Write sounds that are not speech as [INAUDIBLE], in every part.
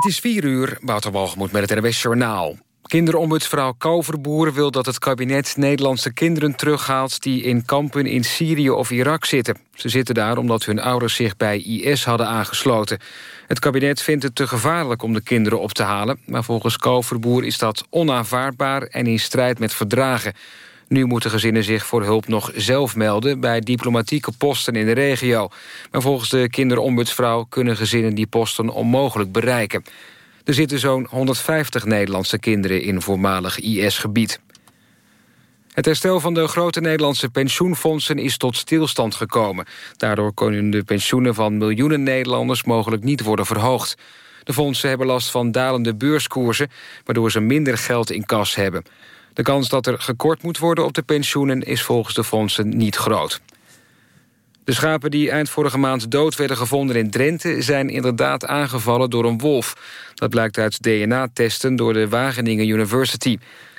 Het is vier uur, Wouter met het RWS Journaal. Kinderombudsvrouw Koverboer wil dat het kabinet Nederlandse kinderen terughaalt... die in kampen in Syrië of Irak zitten. Ze zitten daar omdat hun ouders zich bij IS hadden aangesloten. Het kabinet vindt het te gevaarlijk om de kinderen op te halen... maar volgens Koverboer is dat onaanvaardbaar en in strijd met verdragen. Nu moeten gezinnen zich voor hulp nog zelf melden... bij diplomatieke posten in de regio. Maar volgens de kinderombudsvrouw kunnen gezinnen die posten onmogelijk bereiken. Er zitten zo'n 150 Nederlandse kinderen in voormalig IS-gebied. Het herstel van de grote Nederlandse pensioenfondsen is tot stilstand gekomen. Daardoor kunnen de pensioenen van miljoenen Nederlanders mogelijk niet worden verhoogd. De fondsen hebben last van dalende beurskoersen... waardoor ze minder geld in kas hebben. De kans dat er gekort moet worden op de pensioenen... is volgens de fondsen niet groot. De schapen die eind vorige maand dood werden gevonden in Drenthe... zijn inderdaad aangevallen door een wolf. Dat blijkt uit DNA-testen door de Wageningen University.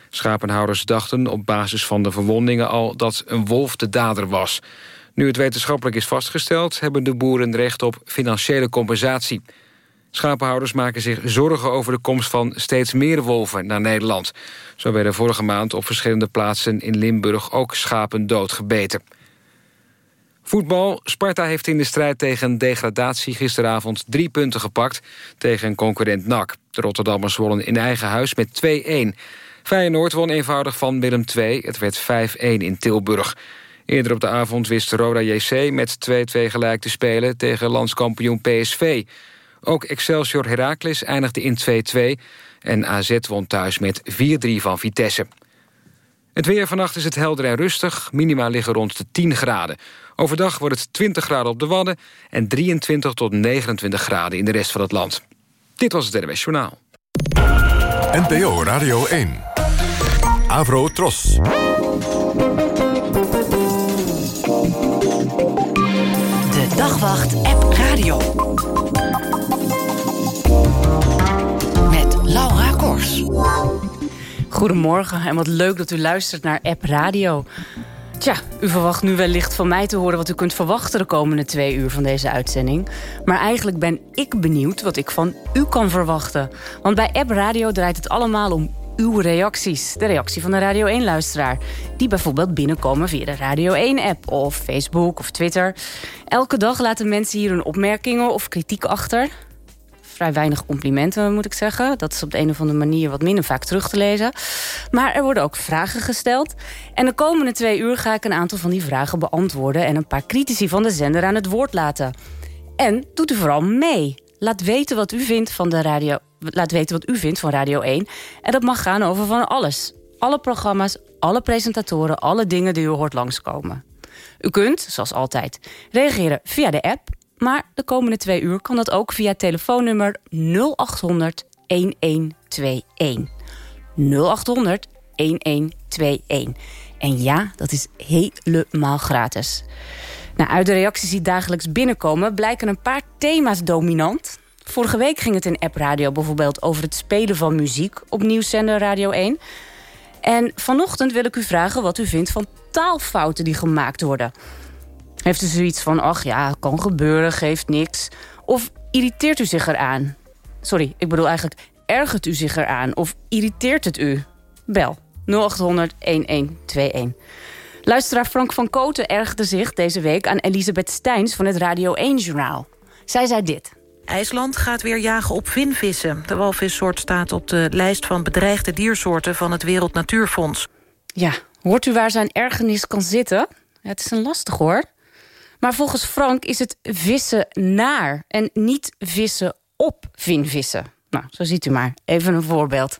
Schapenhouders dachten op basis van de verwondingen al... dat een wolf de dader was. Nu het wetenschappelijk is vastgesteld... hebben de boeren recht op financiële compensatie. Schapenhouders maken zich zorgen over de komst van steeds meer wolven naar Nederland. Zo werden vorige maand op verschillende plaatsen in Limburg ook schapen doodgebeten. Voetbal. Sparta heeft in de strijd tegen degradatie gisteravond drie punten gepakt tegen concurrent NAC. De Rotterdammers wonnen in eigen huis met 2-1. Feyenoord won eenvoudig van Willem II. Het werd 5-1 in Tilburg. Eerder op de avond wist Roda JC met 2-2 gelijk te spelen tegen landskampioen PSV. Ook Excelsior Heracles eindigde in 2-2 en AZ won thuis met 4-3 van Vitesse. Het weer vannacht is het helder en rustig. Minima liggen rond de 10 graden. Overdag wordt het 20 graden op de Wadden... en 23 tot 29 graden in de rest van het land. Dit was het NWS Journaal. NPO Radio 1. Avro Tros. De Dagwacht App Radio. Goedemorgen en wat leuk dat u luistert naar App Radio. Tja, u verwacht nu wellicht van mij te horen wat u kunt verwachten de komende twee uur van deze uitzending. Maar eigenlijk ben ik benieuwd wat ik van u kan verwachten. Want bij App Radio draait het allemaal om uw reacties. De reactie van de Radio 1-luisteraar. Die bijvoorbeeld binnenkomen via de Radio 1-app of Facebook of Twitter. Elke dag laten mensen hier hun opmerkingen of kritiek achter vrij weinig complimenten, moet ik zeggen. Dat is op de een of andere manier wat minder vaak terug te lezen. Maar er worden ook vragen gesteld. En de komende twee uur ga ik een aantal van die vragen beantwoorden... en een paar critici van de zender aan het woord laten. En doet u vooral mee. Laat weten wat u vindt van de radio. Laat weten wat u vindt van Radio 1. En dat mag gaan over van alles. Alle programma's, alle presentatoren, alle dingen die u hoort langskomen. U kunt, zoals altijd, reageren via de app maar de komende twee uur kan dat ook via telefoonnummer 0800 1121. 0800 1121. En ja, dat is helemaal gratis. Nou, uit de reacties die dagelijks binnenkomen... blijken een paar thema's dominant. Vorige week ging het in App Radio bijvoorbeeld over het spelen van muziek... op nieuwszender Radio 1. En vanochtend wil ik u vragen wat u vindt van taalfouten die gemaakt worden... Heeft u zoiets van, ach ja, kan gebeuren, geeft niks? Of irriteert u zich eraan? Sorry, ik bedoel eigenlijk, ergert u zich eraan? Of irriteert het u? Bel 0800 1121. Luisteraar Frank van Koten ergerde zich deze week aan Elisabeth Steins van het Radio 1-journaal. Zij zei dit. IJsland gaat weer jagen op vinvissen. De walvissoort staat op de lijst van bedreigde diersoorten van het Wereld Natuurfonds. Ja, hoort u waar zijn ergernis kan zitten? Het is een lastig hoor. Maar volgens Frank is het vissen naar en niet vissen op vinvissen. Nou, zo ziet u maar. Even een voorbeeld.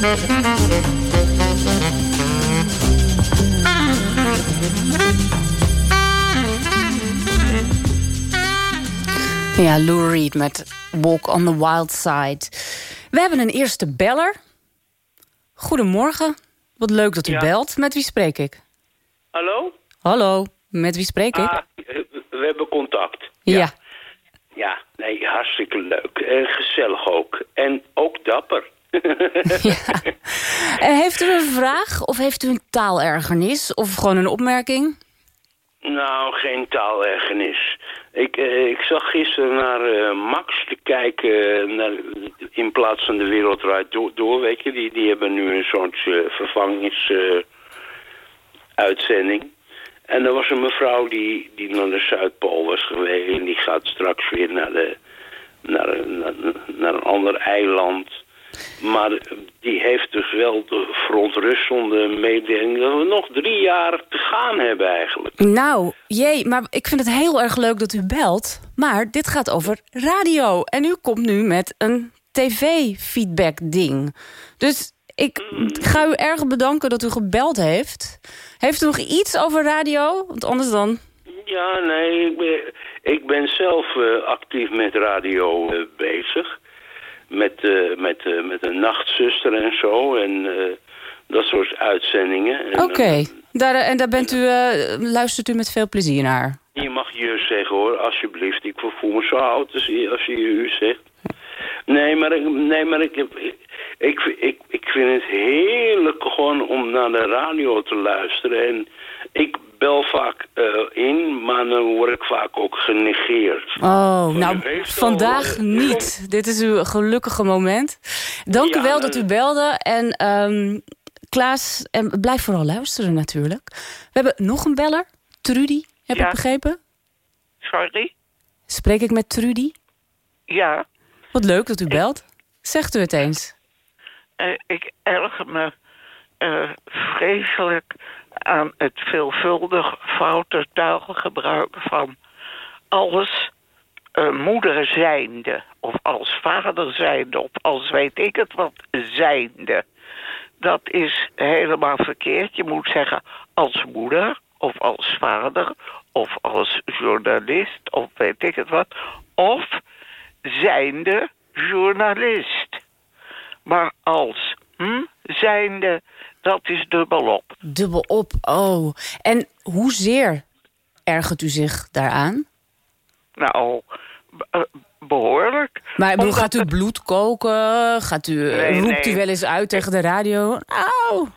Ja, Lou Reed met Walk on the Wild Side. We hebben een eerste beller. Goedemorgen. Wat leuk dat u belt. Met wie spreek ik? Hallo? Hallo, met wie spreek ik? Ah, we hebben contact. Ja. Ja, nee, hartstikke leuk. En gezellig ook. En ook dapper. En heeft u een vraag of heeft u een taalergernis of gewoon een opmerking? Nou, geen taalergernis. Ik, uh, ik zag gisteren naar uh, Max te kijken naar, in plaats van de Wereldrijd door, door, weet je. Die, die hebben nu een soort vervangingsuitzending. en er was een mevrouw die, die naar de Zuidpool was geweest. En die gaat straks weer naar, de, naar, naar een ander eiland. Maar die heeft dus wel de verontrustende mededeling... dat we nog drie jaar te gaan hebben eigenlijk. Nou, jee, maar ik vind het heel erg leuk dat u belt. Maar dit gaat over radio. En u komt nu met een tv-feedback-ding. Dus ik ga u erg bedanken dat u gebeld heeft. Heeft u nog iets over radio? Want anders dan... Ja, nee, ik ben, ik ben zelf uh, actief met radio uh, bezig met, uh, met, uh, met een nachtzuster en zo. En uh, dat soort uitzendingen. Oké, okay. daar, en daar bent u, luistert u met veel plezier naar? Je mag je zeggen hoor, alsjeblieft. Ik voel me zo oud als je, als je u zegt. Nee, maar, ik, nee, maar ik, ik, ik, ik, ik vind het heerlijk gewoon om naar de radio te luisteren. En ik bel vaak uh, in, maar dan word ik vaak ook genegeerd. Oh, nou, vandaag al, niet. Dit is uw gelukkige moment. Dank ja, u wel dat u belde. En um, Klaas, en blijf vooral luisteren natuurlijk. We hebben nog een beller. Trudy, heb ja. ik begrepen? Sorry? Spreek ik met Trudy? Ja. Wat leuk dat u belt. Zegt u het eens. Uh, ik erger me vreselijk aan het veelvuldig foute taalgebruik van alles uh, moeder zijnde of als vader zijnde of als weet ik het wat zijnde. Dat is helemaal verkeerd. Je moet zeggen als moeder of als vader of als journalist of weet ik het wat. Of zijnde journalist. Maar als hm, zijnde, dat is dubbelop. Dubbelop, oh. En hoezeer ergert u zich daaraan? Nou, eh, behoorlijk. Maar bedoel, gaat u bloed koken? Gaat u, Nee, roept u wel eens uit tegen de radio? Auw!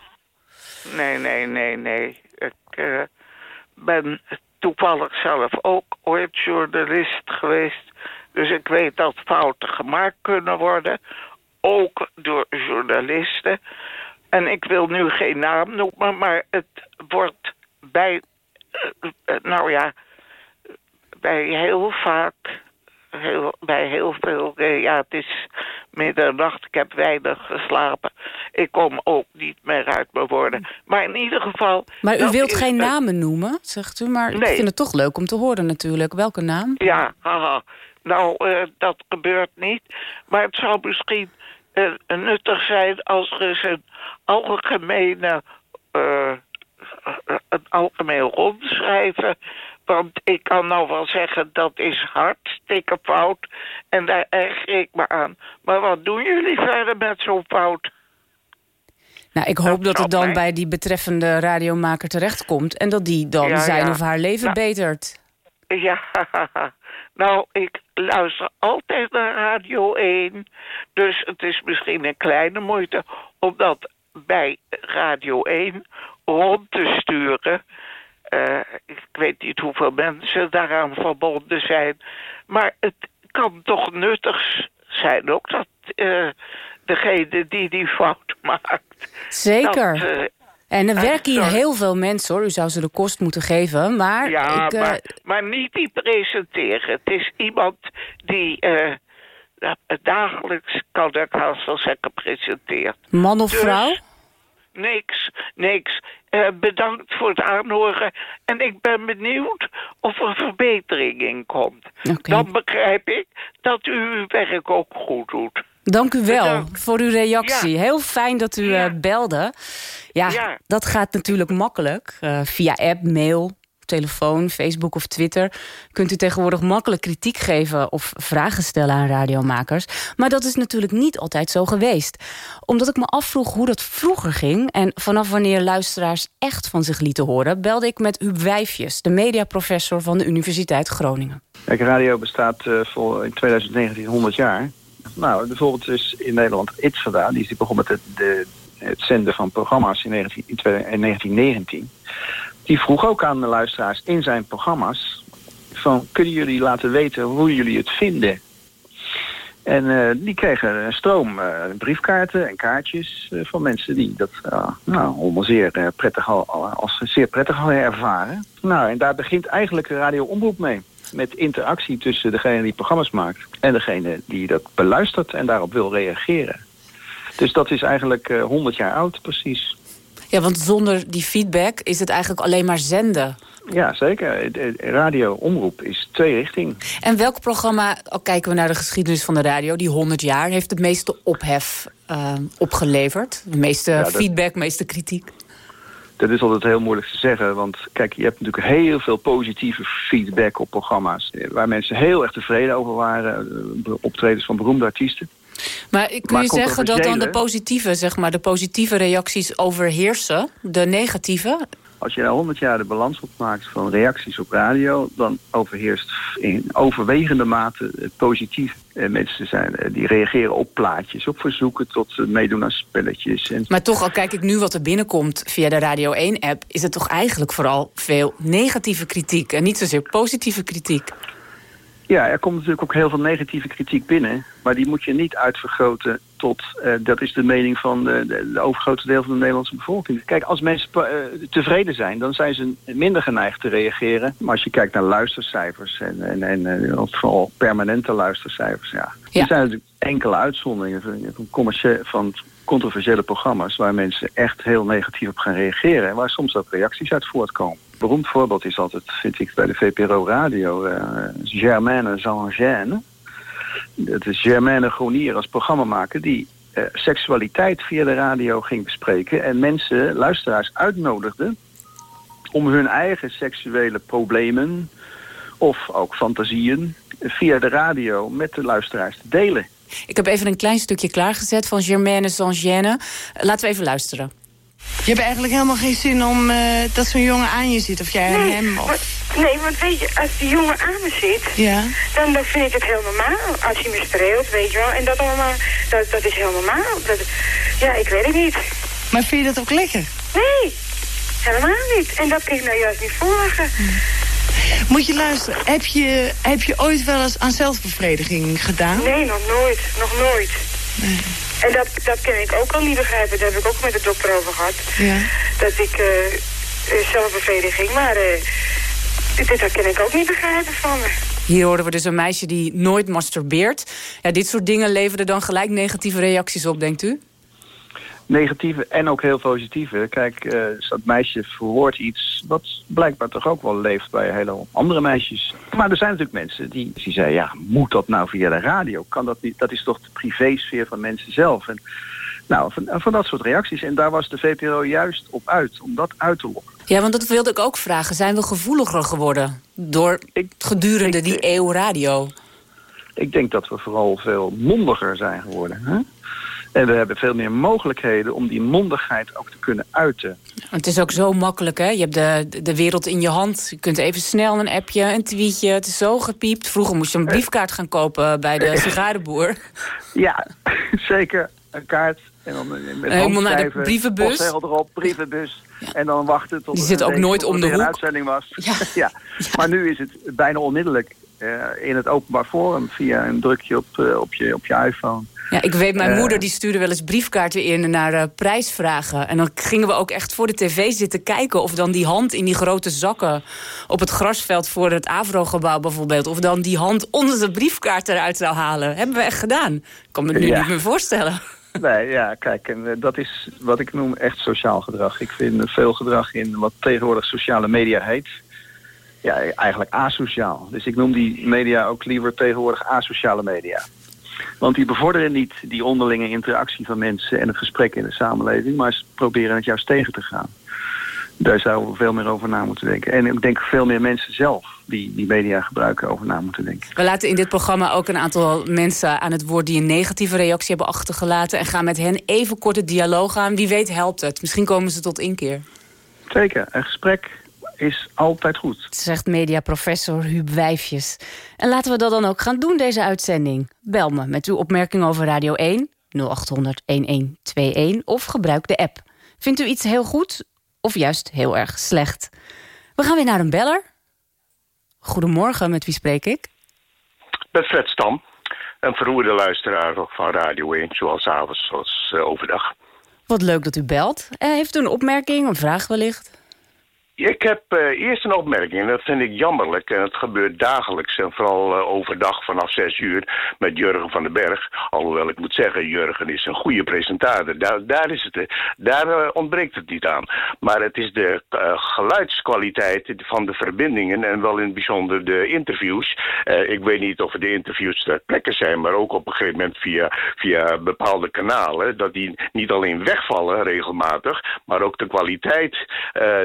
Nee, nee, nee, nee. Ik eh, ben toevallig zelf ook ooit journalist geweest. Dus ik weet dat fouten gemaakt kunnen worden. Ook door journalisten. En ik wil nu geen naam noemen, maar het wordt bij... eh, eh, nou ja, bij heel vaak... Heel, bij heel veel... eh, ja, het is middernacht, ik heb weinig geslapen. Ik kom ook niet meer uit mijn woorden. Maar in ieder geval... Maar u wilt geen namen noemen, zegt u. Maar ik Nee. vind het toch leuk om te horen natuurlijk. Welke naam? Ja, haha. Nou, eh, dat gebeurt niet. Maar het zou misschien eh, nuttig zijn als er eens een algemene... eh, een algemeen rondschrijven. Want ik kan nou wel zeggen, dat is hartstikke fout. En daar erger ik me aan. Maar wat doen jullie verder met zo'n fout? Nou, ik hoop dat het dan mij. bij die betreffende radiomaker terechtkomt... en dat die dan Ja, zijn ja. of haar leven Nou, betert. [LAUGHS] Ja, nou, ik luister altijd naar Radio 1. Dus het is misschien een kleine moeite om dat bij Radio 1 rond te sturen. Eh, ik weet niet hoeveel mensen daaraan verbonden zijn. Maar het kan toch nuttig zijn ook dat eh, degene die die fout maakt... Zeker. dat, eh, en er werken hier heel veel mensen, hoor. U zou ze de kost moeten geven. Maar Ja, ik, eh, maar, maar niet die presenteren. Het is iemand die eh, ja, dagelijks, kan ik haast wel zeggen, presenteert. man of Dus- vrouw? Niks, niks. Eh, bedankt voor het aanhoren. En ik ben benieuwd of er verbetering in komt. Dan begrijp ik dat u uw werk ook goed doet. Dank u wel Bedankt. voor uw reactie. Ja. Heel fijn dat u Ja. eh, belde. Ja, Ja. dat gaat natuurlijk makkelijk. Eh, via app, mail, telefoon, Facebook of Twitter... kunt u tegenwoordig makkelijk kritiek geven... of vragen stellen aan radiomakers. Maar dat is natuurlijk niet altijd zo geweest. Omdat ik me afvroeg hoe dat vroeger ging... en vanaf wanneer luisteraars echt van zich lieten horen... belde ik met Huub Wijfjes, de mediaprofessor van de Universiteit Groningen. Kijk, radio bestaat eh, voor in 2019 100 jaar. Nou, bijvoorbeeld is in Nederland Itzada, die is begonnen met het, de, het zenden van programma's in, 19, in, twee- in 1919. Die vroeg ook aan de luisteraars in zijn programma's van kunnen jullie laten weten hoe jullie het vinden? En eh, die kregen een stroom eh, briefkaarten en kaartjes eh, van mensen die dat nou, zeer, prettig al, als zeer prettig hadden ervaren. Nou, en daar begint eigenlijk de radioomroep mee. Met interactie tussen degene die programma's maakt en degene die dat beluistert en daarop wil reageren. Dus dat is eigenlijk eh 100 jaar oud, precies. Ja, want zonder die feedback is het eigenlijk alleen maar zenden. Ja, zeker. De- de Radio-omroep is twee richting. En welk programma, al kijken we naar de geschiedenis van de radio... die 100 jaar, heeft het meeste ophef eh, opgeleverd? De meeste Ja, dat- feedback, meeste kritiek? Dat is altijd heel moeilijk te zeggen, want kijk, je hebt natuurlijk heel veel positieve feedback op programma's. eh, Waar mensen heel erg tevreden over waren, eh, optredens van beroemde artiesten. Maar kun Maar je zeggen dat dan de positieve, zeg maar, de positieve reacties overheersen? De negatieve? Als je na 100 jaar de balans opmaakt van reacties op radio, dan overheerst in overwegende mate het positief. Eh, mensen zijn, eh, die reageren op plaatjes, op verzoeken tot eh, meedoen aan spelletjes. En Maar toch, al kijk ik nu wat er binnenkomt via de Radio 1-app... is het toch eigenlijk vooral veel negatieve kritiek... en niet zozeer positieve kritiek. Ja, er komt natuurlijk ook heel veel negatieve kritiek binnen. Maar die moet je niet uitvergroten tot... eh, dat is de mening van de, de overgrote deel van de Nederlandse bevolking. Kijk, als mensen eh, tevreden zijn, dan zijn ze minder geneigd te reageren. Maar als je kijkt naar luistercijfers en, en, en eh, vooral permanente luistercijfers... Ja, Ja. er zijn natuurlijk enkele uitzonderingen van, van, controversiële programma's... waar mensen echt heel negatief op gaan reageren... en waar soms ook reacties uit voortkomen. Een beroemd voorbeeld is altijd, vind ik, bij de VPRO Radio... eh Germaine Zangène. Dat is Germaine Gronier als programmamaker... die eh, seksualiteit via de radio ging bespreken... en mensen, luisteraars, uitnodigde... om hun eigen seksuele problemen of ook fantasieën... via de radio met de luisteraars te delen. Ik heb even een klein stukje klaargezet van Germaine Saint-Gêne. Laten we even luisteren. Je hebt eigenlijk helemaal geen zin om uh, dat zo'n jongen aan je zit, of jij hem. Of... nee, want weet je, als die jongen aan me zit, ja. dan, dan vind ik het heel normaal. Als hij me streelt, weet je wel. En dat allemaal, dat, dat is heel normaal. Dat, ja, ik weet het niet. Maar vind je dat ook lekker? Nee, helemaal niet. En dat kun ik nou juist niet voorleggen. Moet je luisteren, heb je, heb je ooit wel eens aan zelfbevrediging gedaan? Nee, nog nooit. Nog nooit. Nee. En dat, dat kan ik ook al niet begrijpen. Daar heb ik ook met de dokter over gehad. Ja. Dat ik uh, zelfbevrediging, maar uh, dit, dat kan ik ook niet begrijpen van me. Hier horen we dus een meisje die nooit masturbeert. Ja, dit soort dingen leveren dan gelijk negatieve reacties op, denkt u? negatieve en ook heel positieve. Kijk, uh, dat meisje verwoordt iets wat blijkbaar toch ook wel leeft bij hele andere meisjes. Maar er zijn natuurlijk mensen die, die zeggen, ja, moet dat nou via de radio? Kan dat niet? Dat is toch de privésfeer van mensen zelf? En, nou, van, van dat soort reacties. En daar was de VPRO juist op uit, om dat uit te lokken. Ja, want dat wilde ik ook vragen. Zijn we gevoeliger geworden door ik, gedurende die eeuw radio? Ik denk dat we vooral veel mondiger zijn geworden. Hè? En we hebben veel meer mogelijkheden om die mondigheid ook te kunnen uiten. Het is ook zo makkelijk, hè? Je hebt de, de wereld in je hand. Je kunt even snel een appje, een tweetje. Het is zo gepiept. Vroeger moest je een briefkaart gaan kopen bij de [LAUGHS] sigarenboer. Ja, [LAUGHS] zeker. Een kaart. En dan met Helemaal naar de brievenbus. erop, brievenbus. En dan wachten tot Die zit ook nooit om de hoek. een uitzending was. Ja. [LAUGHS] ja. Maar nu is het bijna onmiddellijk uh, in het openbaar forum... via een drukje op, uh, op, je, op je iPhone. Ja, ik weet, mijn uh, moeder die stuurde wel eens briefkaarten in naar prijsvragen. En dan gingen we ook echt voor de tv zitten kijken... of dan die hand in die grote zakken op het grasveld voor het Avro-gebouw bijvoorbeeld... of dan die hand onze briefkaart eruit zou halen. Hebben we echt gedaan. Ik kan me het nu ja. niet meer voorstellen. Nee, ja, kijk, en, uh, dat is wat ik noem echt sociaal gedrag. Ik vind veel gedrag in wat tegenwoordig sociale media heet... ja, eigenlijk asociaal. Dus ik noem die media ook liever tegenwoordig asociale media. Want die bevorderen niet die onderlinge interactie van mensen... en het gesprek in de samenleving, maar ze proberen het juist tegen te gaan. Daar zouden we veel meer over na moeten denken. En ik denk veel meer mensen zelf die die media gebruiken over na moeten denken. We laten in dit programma ook een aantal mensen aan het woord... die een negatieve reactie hebben achtergelaten... en gaan met hen even kort het dialoog aan. Wie weet helpt het. Misschien komen ze tot inkeer. Zeker. Een gesprek is altijd goed. Zegt mediaprofessor Huub Wijfjes. En laten we dat dan ook gaan doen, deze uitzending. Bel me met uw opmerking over Radio 1, 0800 1121... of gebruik de app. Vindt u iets heel goed of juist heel erg slecht? We gaan weer naar een beller. Goedemorgen, met wie spreek ik? Met Fred Stam. Een verroerde luisteraar van Radio 1, zoals avonds zoals uh, overdag. Wat leuk dat u belt. Uh, heeft u een opmerking, een vraag wellicht? Ik heb uh, eerst een opmerking en dat vind ik jammerlijk. En het gebeurt dagelijks en vooral uh, overdag vanaf zes uur met Jurgen van den Berg. Alhoewel ik moet zeggen, Jurgen is een goede presentator. Daar, daar, is het, daar uh, ontbreekt het niet aan. Maar het is de geluidskwaliteit van de verbindingen en wel in het bijzonder de interviews. ik weet niet of de interviews ter plekke zijn, maar ook op een gegeven moment via, via bepaalde kanalen. Dat die niet alleen wegvallen regelmatig, maar ook de kwaliteit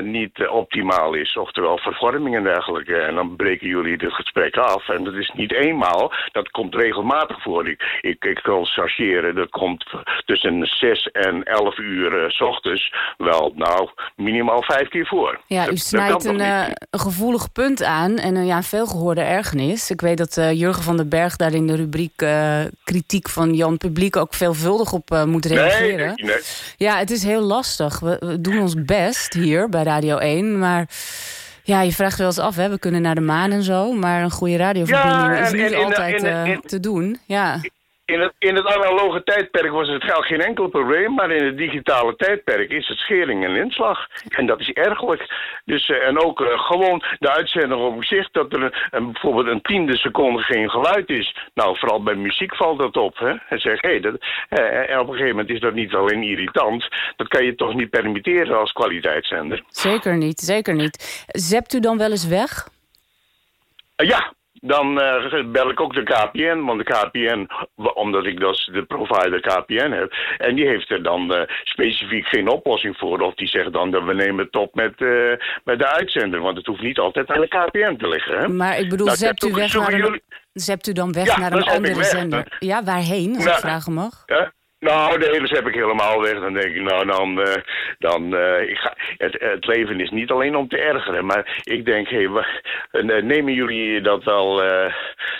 niet optimaal is. Oftewel vervorming en dergelijke. En dan breken jullie het gesprek af. En dat is niet eenmaal. Dat komt regelmatig voor. Ik, ik, ik kan chargeren. Dat komt tussen 6 en 11 uur uh, s ochtends. Wel, nou, minimaal vijf keer voor. Ja, dat, u snijdt een, uh, een, gevoelig punt aan. En uh, ja, een veelgehoorde ergernis. Ik weet dat Jurgen van den Berg daar in de rubriek kritiek van Jan Publiek ook veelvuldig op moet reageren. Nee, nee. Ja, het is heel lastig. We, we doen ons best hier bij Radio 1. Maar ja, je vraagt wel eens af, hè? we kunnen naar de maan en zo. Maar een goede radioverbinding ja, is niet en, altijd en, uh, te doen. Ja. In het, in het analoge tijdperk was het geen enkel probleem, maar in het digitale tijdperk is het schering en inslag. En dat is ergelijk. Dus, uh, en ook uh, gewoon de uitzending op zich, dat er een, een, bijvoorbeeld een tiende seconde geen geluid is. Nou, vooral bij muziek valt dat op. Hè? En zeg, hé, hey, dat, uh, en op een gegeven moment is dat niet alleen irritant, dat kan je toch niet permitteren als kwaliteitszender. Zeker niet, zeker niet. Zept u dan wel eens weg? ja, dan eh, bel ik ook de KPN. Want de KPN, omdat ik dus de provider KPN heb... en die heeft er dan eh, specifiek geen oplossing voor. Of die zegt dan dat we nemen het op met, eh, met de uitzender. Want het hoeft niet altijd aan de KPN te liggen. Hè? Maar ik bedoel, Nou, zept, u weg naar een, jullie- zept u dan weg Ja, naar een andere weg. zender? Ja, waarheen, als ik vragen mag? Ja? Nou, de hele heb ik helemaal weg. Dan denk ik, nou, dan... eh, dan eh, ik ga, het, het leven is niet alleen om te ergeren. Maar ik denk, hé, wa- eh, nemen jullie dat wel... eh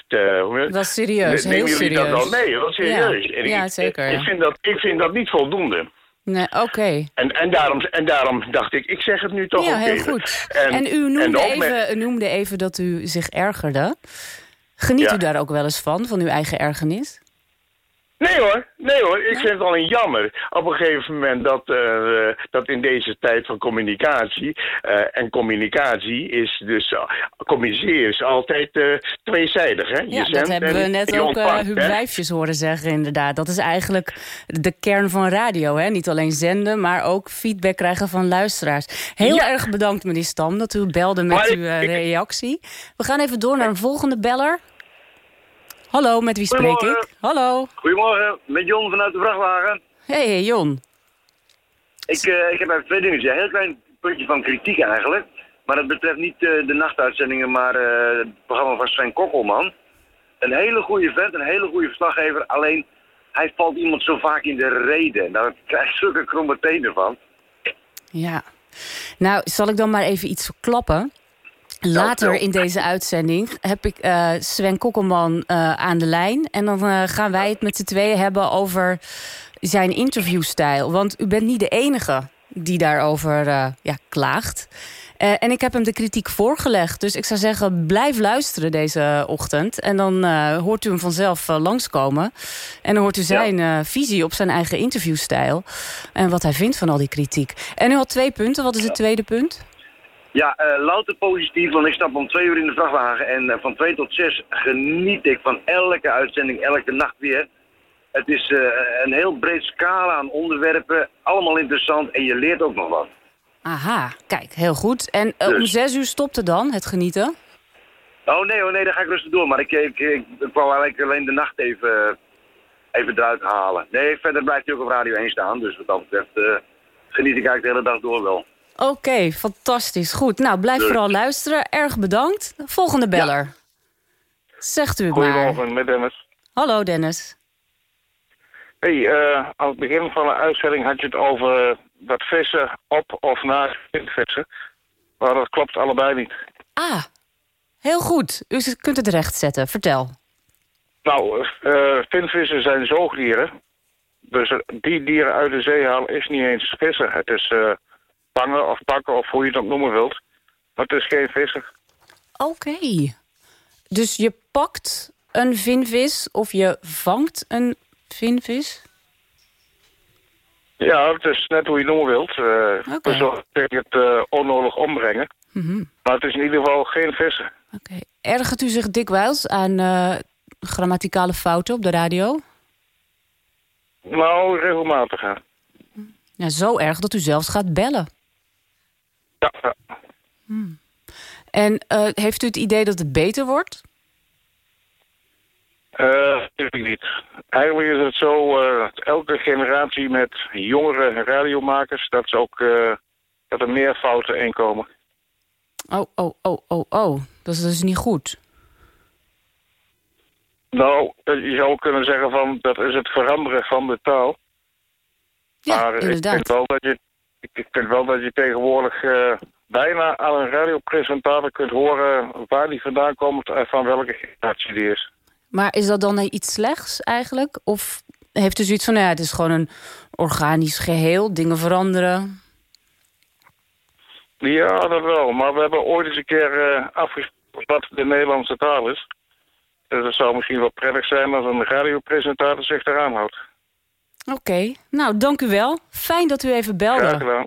te? Dat is serieus, Ne- nemen heel jullie dat wel? Nee, dat is serieus. Ja, En ik- ja, zeker, Ik, vind dat, ik vind dat niet voldoende. Nee, oké. En, en, daarom, en daarom dacht ik, ik zeg het nu toch Ja, ook heel even. goed. En, u noemde, even, noemde even dat u zich ergerde. Geniet Ja. u daar ook wel eens van, van uw eigen ergernis? Nee hoor, nee hoor. Ik vind het alleen jammer op een gegeven moment dat, eh, dat in deze tijd van communicatie... eh, en communicatie is dus... eh, communiceren is altijd tweezijdig, hè? Je Ja, dat hebben we net ook uh, Huub horen zeggen, inderdaad. Dat is eigenlijk de kern van radio. Hè? Niet alleen zenden, maar ook feedback krijgen van luisteraars. Heel Ja. erg bedankt, meneer Stam, dat u belde met Maar uw ik- reactie. We gaan even door naar een volgende beller. Hallo, met wie spreek ik? Hallo. Goedemorgen, met Jon vanuit de vrachtwagen. Hey, hey, Jon. Ik, eh, ik heb even twee dingen. Een heel klein puntje van kritiek eigenlijk. Maar dat betreft niet eh, de nachtuitzendingen, maar eh, het programma van Sven Kokkelman. Een hele goede vent, een hele goede verslaggever. Alleen, hij valt iemand zo vaak in de reden. En Daar krijg ik zulke kromme tenen van. Ja. Nou, zal ik dan maar even iets verklappen? Later in deze uitzending heb ik eh, Sven Kokkelman eh, aan de lijn. En dan eh, gaan wij het met z'n tweeën hebben over zijn interviewstijl. Want u bent niet de enige die daarover ja, klaagt. En ik heb hem de kritiek voorgelegd. Dus ik zou zeggen, blijf luisteren deze ochtend. En dan hoort u hem vanzelf langskomen. En dan hoort u zijn visie op zijn eigen interviewstijl. En wat hij vindt van al die kritiek. En u had twee punten. Wat is het tweede punt? Ja, eh louter positief, want ik stap om twee uur in de vrachtwagen. En eh, van twee tot zes geniet ik van elke uitzending, elke nacht weer. Het is eh, een heel breed scala aan onderwerpen. Allemaal interessant en je leert ook nog wat. Aha, kijk, heel goed. En om Dus. zes uur stopte dan het genieten? Oh nee, oh nee, daar ga ik rustig door. Maar ik, ik, ik, ik wou eigenlijk alleen de nacht even, even eruit halen. Nee, verder blijft hij ook op Radio 1 staan. Dus wat dat betreft geniet ik eigenlijk de hele dag door wel. Oké, fantastisch. Goed, nou blijf vooral luisteren. Erg bedankt. Volgende beller. Zegt u het maar. Goedemorgen, met Dennis. Hallo Dennis. Hey, eh, aan het begin van de uitzending had je het over dat vissen op of na vissen. Maar dat klopt allebei niet. Ah, heel goed. U kunt het rechtzetten. Vertel. Nou, eh vinvissen zijn zoogdieren. Dus eh, die dieren uit de zee halen is niet eens vissen. Het is eh vangen of pakken of hoe je het ook noemen wilt. Maar het is geen vissen. Oké. Dus je pakt een vinvis of je vangt een vinvis? Ja, het is net hoe je het noemen wilt. Zullen het onnodig ombrengen. Mhm. Maar het is in ieder geval geen vissen. Ergert u zich dikwijls aan eh, grammaticale fouten op de radio? Nou, regelmatig, hè. Ja, zo erg dat u zelfs gaat bellen. Ja, ja. En eh, heeft u het idee dat het beter wordt? Eh, weet ik niet. Eigenlijk is het zo, eh, dat elke generatie met jongere radiomakers, dat, ze ook, eh, dat er meer fouten in komen. Oh, oh, oh, oh, oh. Dat is dus niet goed. Nou, eh, je zou kunnen zeggen van, dat is het veranderen van de taal. Ja, maar ik inderdaad. vind wel dat je, ik ik vind wel dat je tegenwoordig eh, bijna aan een radiopresentator kunt horen waar die vandaan komt en van welke generatie die is. Maar is dat dan iets slechts eigenlijk? Of heeft u zoiets van, nou ja, het is gewoon een organisch geheel, dingen veranderen? Ja, dat wel. Maar we hebben ooit eens een keer eh afgesproken wat de Nederlandse taal is. Dus het zou misschien wel prettig zijn als een radiopresentator zich eraan houdt. Oké, nou dank u wel. Fijn dat u even belde. Graag gedaan.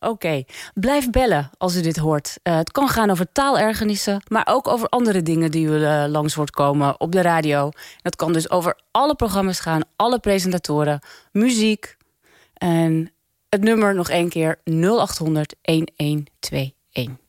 Oké, blijf bellen als u dit hoort. Eh, het kan gaan over taalergernissen, maar ook over andere dingen die u eh, langs hoort komen op de radio. Dat kan dus over alle programma's gaan, alle presentatoren, muziek. En het nummer nog één keer 0800 1121.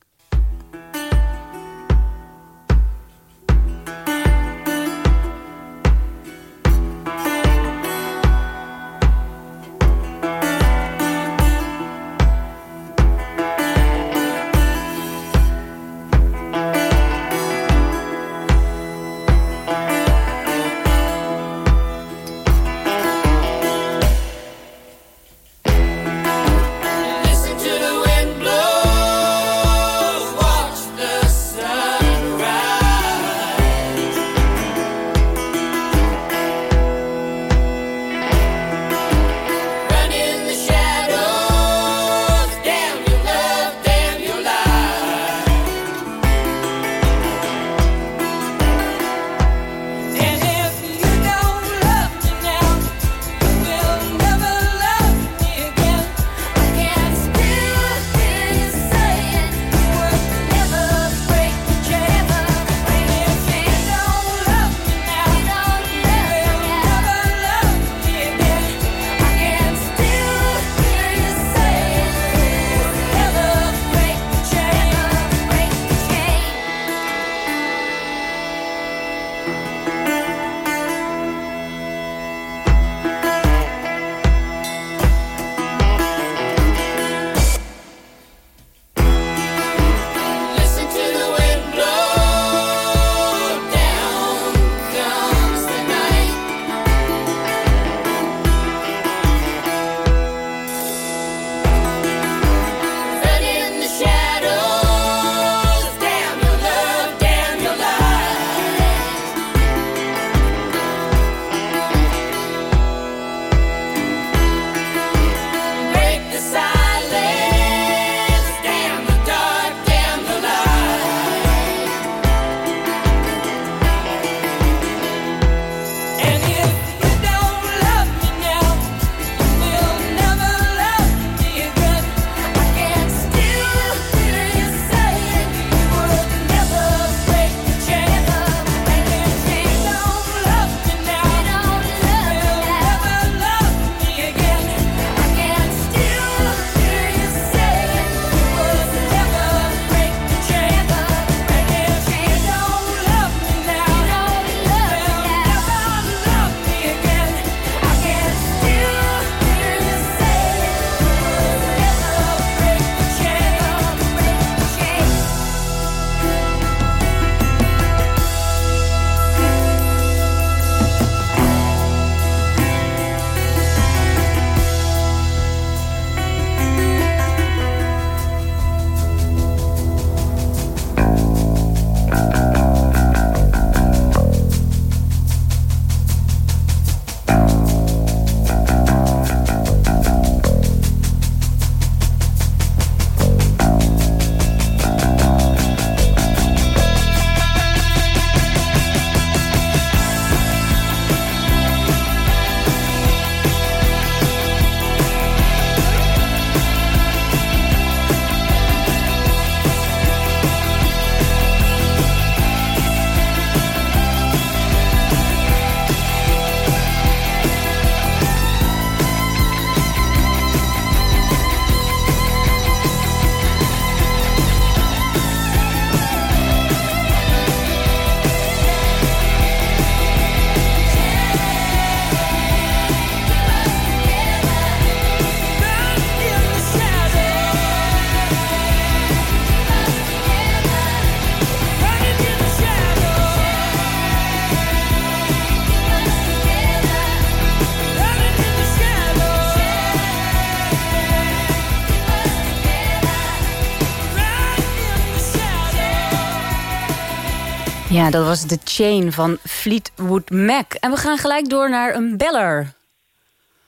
Ja, dat was de chain van Fleetwood Mac. En we gaan gelijk door naar een beller.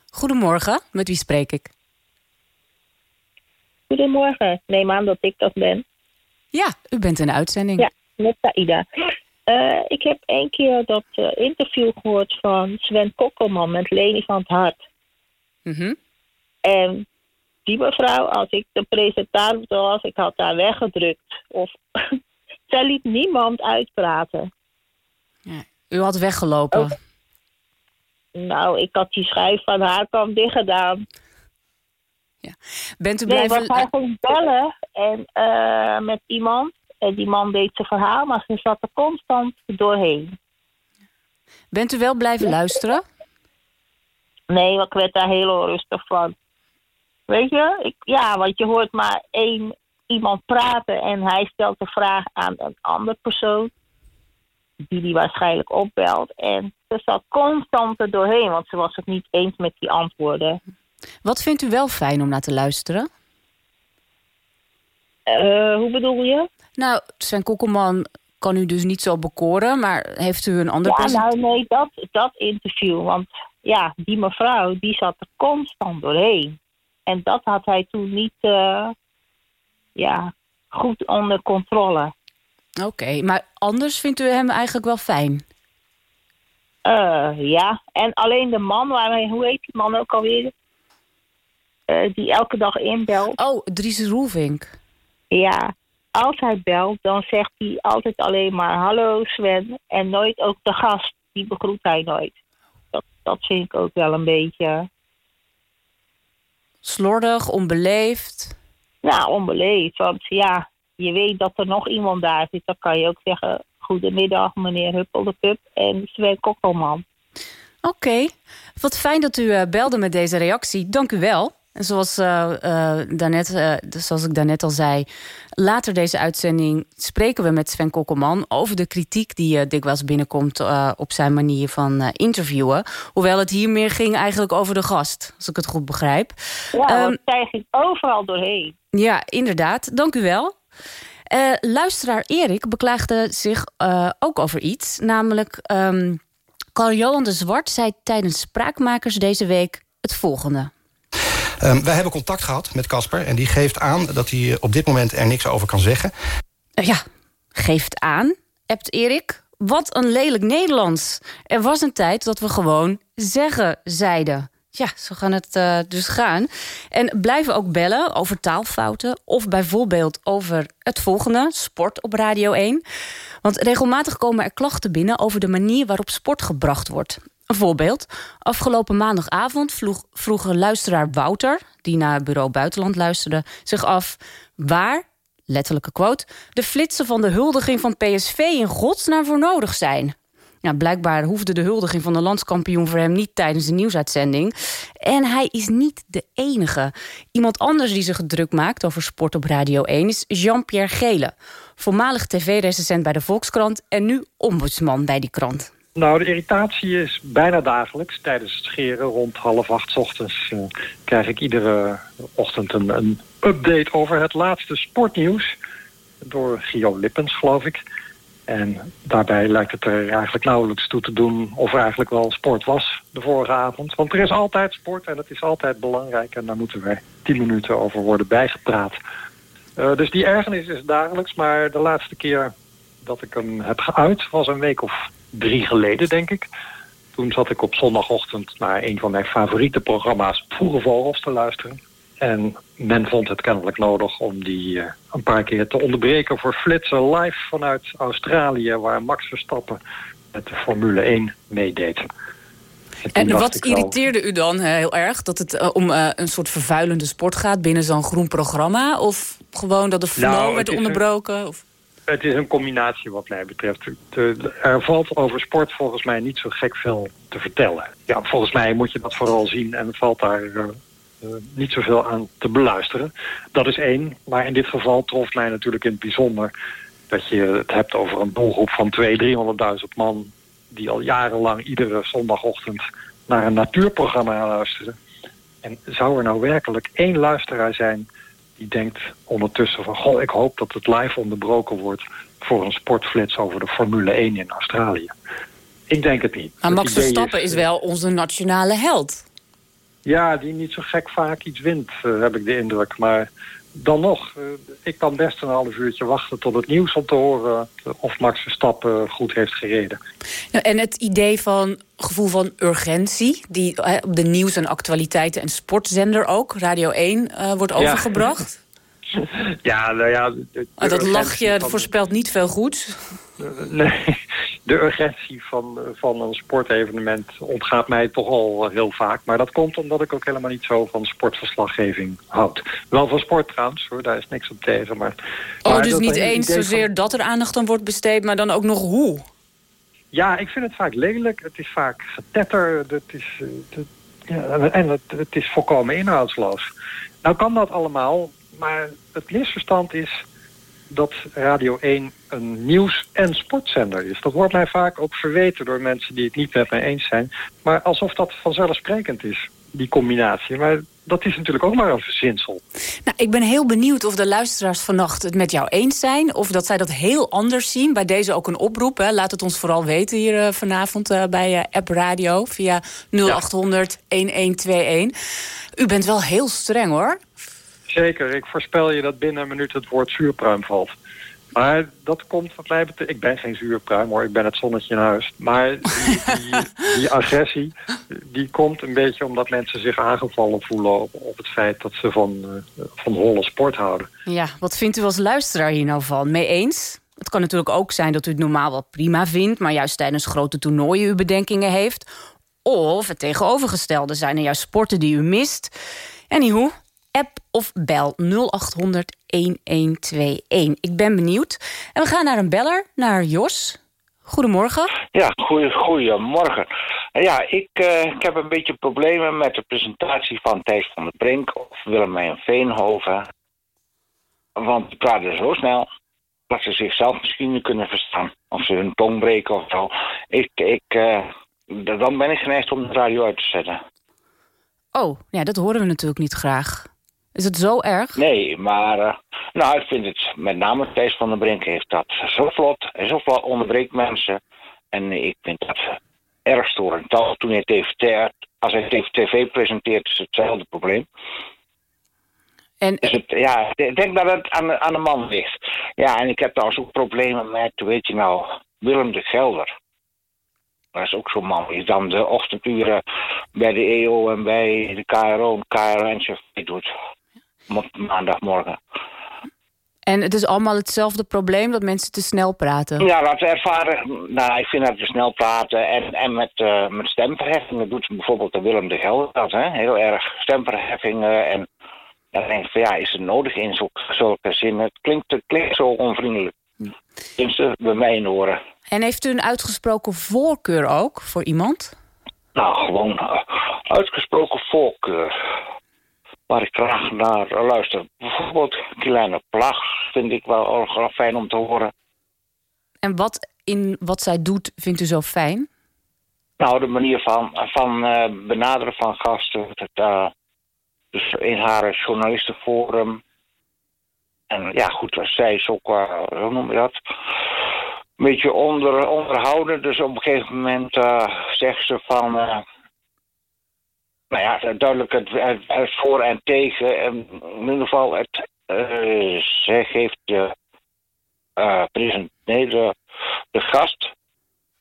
Goedemorgen, met wie spreek ik? Goedemorgen, neem aan dat ik dat ben. Ja, u bent in de uitzending. Ja, met Saida. Uh, ik heb één keer dat uh, interview gehoord van Sven Kokkelman met Leni van het Hart. Mhm. En die mevrouw, als ik de presentator was, ik had daar weggedrukt. Of zij liet niemand uitpraten. Ja, u had weggelopen. Nou, ik had die schijf van haar kant dicht gedaan. Ja. Bent u nee, blijven... want hij bellen en, uh, met iemand. En die man deed zijn verhaal, maar ze zat er constant doorheen. Bent u wel blijven luisteren? Nee, want ik werd daar heel onrustig van. Weet je? Ik, ja, want je hoort maar één iemand praten en hij stelt de vraag aan een andere persoon. Die die waarschijnlijk opbelt. En ze zat constant er doorheen, want ze was het niet eens met die antwoorden. Wat vindt u wel fijn om naar te luisteren? Uh, hoe bedoel je? Nou, Sven Kokkelman kan u dus niet zo bekoren, maar heeft u een ander... Ja, nou nee, dat, dat interview. Want ja, die mevrouw, die zat er constant doorheen. En dat had hij toen niet uh, ja, goed onder controle. Oké, okay, maar anders vindt u hem eigenlijk wel fijn? Uh, ja, en alleen de man, waarmee, hoe heet die man ook alweer? Uh, die elke dag inbelt. Oh, Dries Roelvink. Ja, als hij belt, dan zegt hij altijd alleen maar hallo Sven. En nooit ook de gast, die begroet hij nooit. Dat, dat vind ik ook wel een beetje... Slordig, onbeleefd? Nou, onbeleefd. Want ja, je weet dat er nog iemand daar zit. Dan kan je ook zeggen, goedemiddag meneer Huppeldepup en Sven Kokkelman. Oké, wat fijn dat u uh, belde met deze reactie. Dank u wel. En zoals, uh, uh, daarnet, uh, zoals ik daarnet al zei... later deze uitzending spreken we met Sven Kokkelman... over de kritiek die dikwijls binnenkomt op zijn manier van interviewen. Hoewel het hier meer ging eigenlijk over de gast, als ik het goed begrijp. Ja, um, hij ging overal doorheen. Ja, inderdaad. Dank u wel. luisteraar Erik beklaagde zich ook over iets. Namelijk, um, Carl-Johan de Zwart zei tijdens Spraakmakers deze week het volgende... Um, wij hebben contact gehad met Casper en die geeft aan dat hij op dit moment er niks over kan zeggen. Uh, ja, geeft aan, hebt Erik. Wat een lelijk Nederlands. Er was een tijd dat we gewoon zeggen zeiden. Ja, zo gaan het uh, dus gaan. En blijven ook bellen over taalfouten... of bijvoorbeeld over het volgende, sport op Radio 1. Want regelmatig komen er klachten binnen... over de manier waarop sport gebracht wordt. Een voorbeeld. Afgelopen maandagavond vroeg, luisteraar Wouter... die naar Bureau Buitenland luisterde, zich af... waar, letterlijke quote... de flitsen van de huldiging van PSV in godsnaam voor nodig zijn. Ja, blijkbaar hoefde de huldiging van de landskampioen voor hem niet tijdens de nieuwsuitzending. En hij is niet de enige. Iemand anders die zich druk maakt over sport op Radio 1 is Jean-Pierre Gele. Voormalig tv-recensent bij de Volkskrant en nu ombudsman bij die krant. Nou, de irritatie is bijna dagelijks. Tijdens het scheren rond half acht ochtends uh, krijg ik iedere ochtend een, een, update over het laatste sportnieuws. Door Gio Lippens, geloof ik. En daarbij lijkt het er eigenlijk nauwelijks toe te doen of er eigenlijk wel sport was de vorige avond. Want er is altijd sport en het is altijd belangrijk en daar moeten we tien minuten over worden bijgepraat. Uh, dus die ergernis is dagelijks, maar de laatste keer dat ik hem heb geuit was een week of drie geleden, denk ik. Toen zat ik op zondagochtend naar een van mijn favoriete programma's... Vroege Vogels te luisteren. En men vond het kennelijk nodig om die uh, een paar keer te onderbreken... voor flitsen live vanuit Australië... waar Max Verstappen met de Formule 1 meedeed. En, en wat irriteerde u dan heel erg? Dat het uh, om uh, een soort vervuilende sport gaat binnen zo'n groen programma? Of gewoon dat de flow nou, werd onderbroken? Of? Het is een combinatie wat mij betreft. Er valt over sport volgens mij niet zo gek veel te vertellen. Ja, volgens mij moet je dat vooral zien en valt daar uh, niet zoveel aan te beluisteren. Dat is één, maar in dit geval trof mij natuurlijk in het bijzonder... dat je het hebt over een doelgroep van 200.000, 300.000 man... die al jarenlang iedere zondagochtend naar een natuurprogramma luisteren. En zou er nou werkelijk één luisteraar zijn die denkt ondertussen van... goh, ik hoop dat het live onderbroken wordt... voor een sportflits over de Formule 1 in Australië. Ik denk het niet. Maar Het Max Verstappen is wel onze nationale held. Ja, die niet zo gek vaak iets wint, eh, heb ik de indruk. Maar dan nog, eh, ik kan best een half uurtje wachten tot het nieuws... om te horen eh, of Max Verstappen goed heeft gereden. En het idee van gevoel van urgentie... die op de nieuws- en actualiteiten en sportzender ook... Radio 1 eh, wordt overgebracht. Ja, [LAUGHS] nou ja... de- de Ah, dat lachje van- voorspelt niet veel goeds. [LAUGHS] Nee, de urgentie van, van een sportevenement ontgaat mij toch al heel vaak. Maar dat komt omdat ik ook helemaal niet zo van sportverslaggeving houd. Wel van sport trouwens, hoor, daar is niks op tegen. Maar, Oh, maar dus niet eens van- zozeer dat er aandacht aan wordt besteed... maar dan ook nog hoe. Ja, ik vind het vaak lelijk. Het is vaak getetter. Het is, eh, het- ja, en het, het is volkomen inhoudsloos. Nou kan dat allemaal, maar het misverstand is dat Radio 1 een nieuws- en sportzender is. Dat wordt mij vaak ook verweten door mensen die het niet met mij eens zijn. Maar alsof dat vanzelfsprekend is, die combinatie. Maar dat is natuurlijk ook maar een verzinsel. Nou, ik ben heel benieuwd of de luisteraars vannacht het met jou eens zijn... of dat zij dat heel anders zien. Bij deze ook een oproep. Hè. Laat het ons vooral weten hier eh, vanavond eh, bij eh, App Radio... via 0800 1121. U bent wel heel streng, hoor. Zeker, ik voorspel je dat binnen een minuut het woord zuurpruim valt. Maar dat komt wat mij betreft... Ik ben geen zuurpruim hoor, ik ben het zonnetje in huis. Maar die, die, die [LAUGHS] agressie, die komt een beetje omdat mensen zich aangevallen voelen... op, op het feit dat ze van, eh, van holle sport houden. Ja, wat vindt u als luisteraar hier nou van? Mee eens? Het kan natuurlijk ook zijn dat u het normaal wel prima vindt... maar juist tijdens grote toernooien u bedenkingen heeft. Of het tegenovergestelde zijn er juist sporten die u mist. Anyhow, app of bel 0800 1121. Ik ben benieuwd. En we gaan naar een beller, naar Jos. Goedemorgen. Ja, goeie, goedemorgen. Ja, ik, eh, ik heb een beetje problemen met de presentatie van Thijs van der Brink of Willemijn Veenhoven. Want die praten zo snel dat ze zichzelf misschien niet kunnen verstaan. Of ze hun tong breken of zo. Ik, ik, eh, dan ben ik geneigd om de radio uit te zetten. Oh, ja, dat horen we natuurlijk niet graag. Is het zo erg? Nee, maar eh, nou, ik vind het met name Thijs van der Brink heeft dat zo vlot en zo vlot onderbreekt mensen. En ik vind dat erg storend. Al Toen hij TV, als hij TV presenteert is het hetzelfde probleem. En, dus het, ja, ik denk dat het aan, de- aan de man ligt. Ja, en ik heb trouwens ook problemen met, weet je nou, Willem de Gelder. Dat is ook zo'n man die dan de ochtenduren bij de EO en bij de KRO en KRN doet. Ma- Maandagmorgen. En het is allemaal hetzelfde probleem dat mensen te snel praten. Ja, dat ervaren. Nou, ik vind dat we snel praten. En, en met, eh, met stemverheffingen doet bijvoorbeeld de Willem de Gelder dat, hè? Heel erg. Stemverheffingen. En dan denk ik van ja, is het nodig in zulke, zulke zinnen? Het klinkt, het klinkt zo onvriendelijk. Tenminste, bij mij in oren. En heeft u een uitgesproken voorkeur ook voor iemand? Nou, gewoon eh, uitgesproken voorkeur. Waar ik graag naar eh, luister. Bijvoorbeeld Kleine Plag vind ik wel erg fijn om te horen. En wat in wat zij doet vindt u zo fijn? Nou, de manier van, van eh, benaderen van gasten. Het, eh, dus in haar journalistenforum. En ja, goed, zij is ook, hoe noem je dat? Een beetje onder, onderhouden. Dus op een gegeven moment zegt ze van... nou ja, duidelijk het, het, het voor en tegen. En in ieder geval, het, eh, zij geeft de, nee, de, de gast